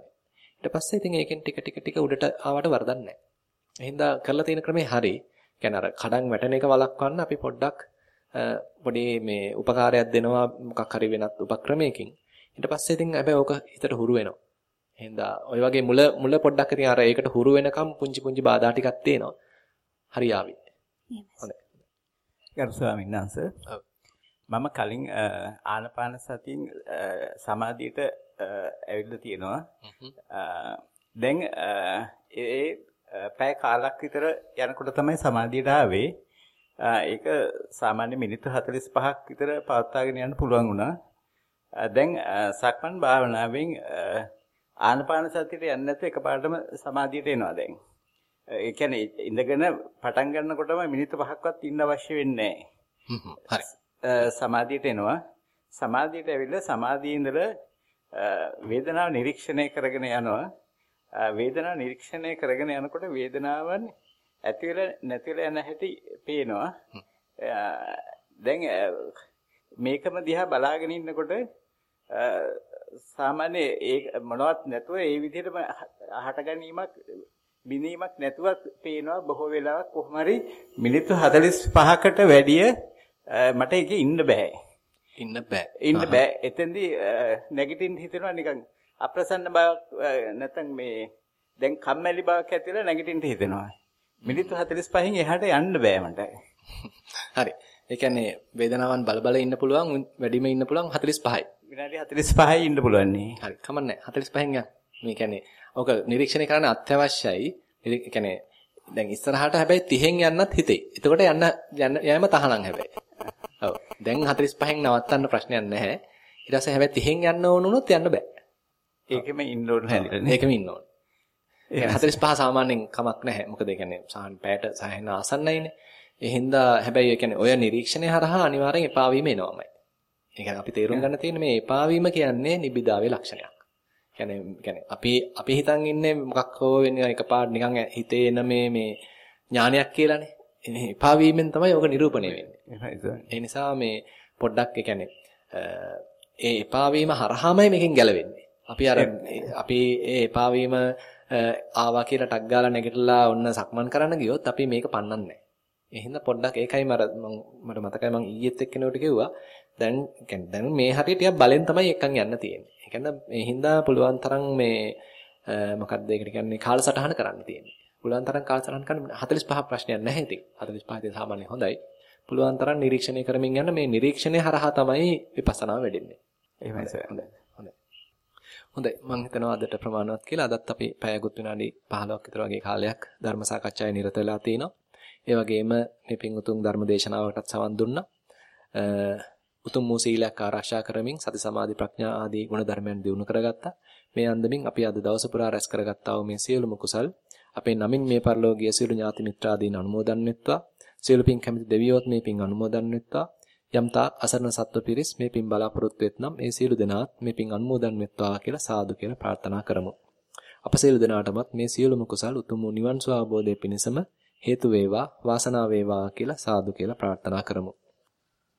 ඊට පස්සේ ඉතින් ඒකෙන් ටික ටික ටික උඩට ආවට වරදක් නැහැ. එහෙනම් කරලා තියෙන ක්‍රමේ හරි. يعني අර කඩන් වැටෙන එක වළක්වන්න අපි පොඩ්ඩක් පොඩි මේ උපකාරයක් දෙනවා මොකක් හරි වෙනත් උපක්‍රමයකින්. ඊට පස්සේ ඉතින් හැබැයි ඕක හිතට හුරු වෙනවා. එහෙනම් ඔය වගේ මුල මුල පොඩ්ඩක් ඉතින් අර ඒකට හුරු වෙනකම් පුංචි පුංචි බාධා ටිකක් තියෙනවා. හරි ආවි. හොඳයි. ගරු ස්වාමීන් වහන්සේ. ඔව්. මම කලින් ආනපාන සතියෙන් සමාධියට ඇවිල්ලා තියෙනවා. දැන් ඒ පැය කාලක් විතර යනකොට තමයි සමාධියට ආවේ. ඒක සාමාන්‍ය මිනිත්තු 45ක් විතර පවත්වාගෙන යන්න පුළුවන් වුණා. දැන් සක්මන් භාවනාවෙන් ආනපාන සතියට යන්නේ නැතුව එකපාරටම සමාධියට එනවා දැන්. ඒ කියන්නේ ඉඳගෙන පටන් ගන්නකොටම මිනිත්තු 5ක්වත් ඉන්න අවශ්‍ය වෙන්නේ හරි. සමාධියට එනවා. සමාධියට ඇවිල්ලා සමාධියේ ඉඳලා වේදනාව නිරීක්ෂණය කරගෙන යනවා. වේදනාව නිරීක්ෂණය කරගෙන යනකොට වේදනාවන් ඇති වෙලා නැති වෙලා යන හැටි පේනවා. දැන් මේකම දිහා බලාගෙන ඉන්නකොට සාමාන්‍ය ඒ මොනවත් නැතුව ඒ විදිහටම හට ගැනීමක් බිනීමක් නැතුව පේනවා බොහෝ වෙලාවක් කොහොම හරි මිනිත්තු 45කට වැඩිය මට ඒකේ ඉන්න බෑ. ඉන්න බෑ. ඉන්න බෑ. එතෙන්දී නැගිටින්න හිතෙනවා නිකන් අප්‍රසන්න බවක් නැත්නම් මේ දැන් කම්මැලි බවක් ඇතිලා නැගිටින්න හිතෙනවා. මිනිත්තු 45න් එහාට යන්න බෑ මට. හරි. ඒ කියන්නේ වේදනාවන් බල බල ඉන්න පුළුවන් වැඩිම ඉන්න පුළුවන් 45යි. විනාඩි 45යි ඉන්න පුළුවන් නේ. හරි. කමන්නේ 45න් යන්න. මේ කියන්නේ ඔක නිරීක්ෂණය කරන්න අත්‍යවශ්‍යයි. ඒ කියන්නේ දැන් ඉස්සරහට හැබැයි 30න් යන්නත් හිතේ. එතකොට යන්න යෑම තහනම් හැබැයි. ඔව්. දැන් 45න් නවත්තන්න ප්‍රශ්නයක් නැහැ. ඊට පස්සේ හැබැයි 30න් යන්න ඕන වුණොත් යන්න බෑ. ඒකෙම ඉන්න ඕන හැදිලා ඒකෙම ඉන්න ඕන. 45 සාමාන්‍යයෙන් කමක් නැහැ. මොකද ඒ කියන්නේ සාහන් පැයට සාහන ආසන්නයිනේ. ඒ හින්දා හැබැයි ඒ කියන්නේ ඔය නිරීක්ෂණය හරහා අනිවාර්යෙන් එපා වීම එනවාමයි. ඒ කියන්නේ අපි තේරුම් ගන්න තියෙන්නේ මේ එපා වීම කියන්නේ නිබිදාවේ ලක්ෂණයක්. කියන්නේ කියන්නේ අපි අපි හිතන් ඉන්නේ මොකක් හෝ වෙන එකපාරට නිකන් හිතේ එන මේ මේ ඥානයක් කියලානේ. එපා වීමෙන් තමයි ඔක නිරූපණය වෙන්නේ. ඒ නිසා මේ පොඩ්ඩක් ඒ කියන්නේ ඒ එපා වීම හරහාමයි මේකෙන් ගැලවෙන්නේ. අපි අර අපි ඒ එපා වීම ආවා කියලා ටක් ගාලා නැගිටලා ඔන්න සක්මන් කරන්න ගියොත් අපි මේක පන්නන්නේ නැහැ. ඒ හින්දා පොඩ්ඩක් ඒකයි මර මට මතකයි මම ඊයේත් එක්කෙනෙකුට කිව්වා. දැන් කියන්නේ දැන් මේ හරිය ටිකක් බලෙන් තමයි එක්කන් යන්න තියෙන්නේ. ඒ කියන්නේ මේ හින්දා පුළුවන් තරම් මේ මොකක්ද ඒකට කියන්නේ කාලසටහන කරන්න තියෙන්නේ. පුළුවන් තරම් කාලසටහන කරන්න 45 ප්‍රශ්නයක් නැහැ ඉතින්. 45 ඉතින් සාමාන්‍ය හොඳයි. පුළුවන් තරම් නිරීක්ෂණය කරමින් යන්න මේ නිරීක්ෂණය හරහා තමයි විපස්සනා වෙඩෙන්නේ. එහෙමයි සර්. හොඳයි. හොඳයි. මම හිතනවා අදට ප්‍රමාණවත් කියලා අදත් අපි පැයකුත් විනාඩි 15ක් විතර වගේ කාලයක් ධර්ම සාකච්ඡාවේ නිරත වෙලා තිනවා. ඒ වගේම මේ පිං උතුම් ධර්ම දේශනාවකටත් සවන් දුන්නා. උතුම් වූ සීලයක් ආරක්ෂා කරමින් සති සමාධි ප්‍රඥා ආදී ගුණ ධර්මයන් දියුණු කරගත්තා. මේ අන්දමින් අපි අද දවස පුරා රැස් කරගත්තා වූ මේ සියලුම කුසල් අපේ නමින් මේ පරිලෝකීය සියලු ඥාති මිත්‍රාදීන් අනුමෝදන් වෙත්වා. සියලු පින් කැමති දෙවියොත් මේ පින් අනුමෝදන් වෙත්වා. යම්තා අසරණ සත්ව පිරිස් මේ පින් බලාපොරොත්තු වෙත්නම් ඒ සියලු දෙනාත් මේ පින් අනුමෝදන් වෙත්වා කියලා සාදු කියලා ප්‍රාර්ථනා කරමු. අප සියලු දෙනාටමත් මේ සියලුම කුසල් උතුම් නිවන් සුව අවබෝධය පිණිසම හේතු වේවා වාසනාව වේවා කියලා සාදු කියලා ප්‍රාර්ථනා කරමු.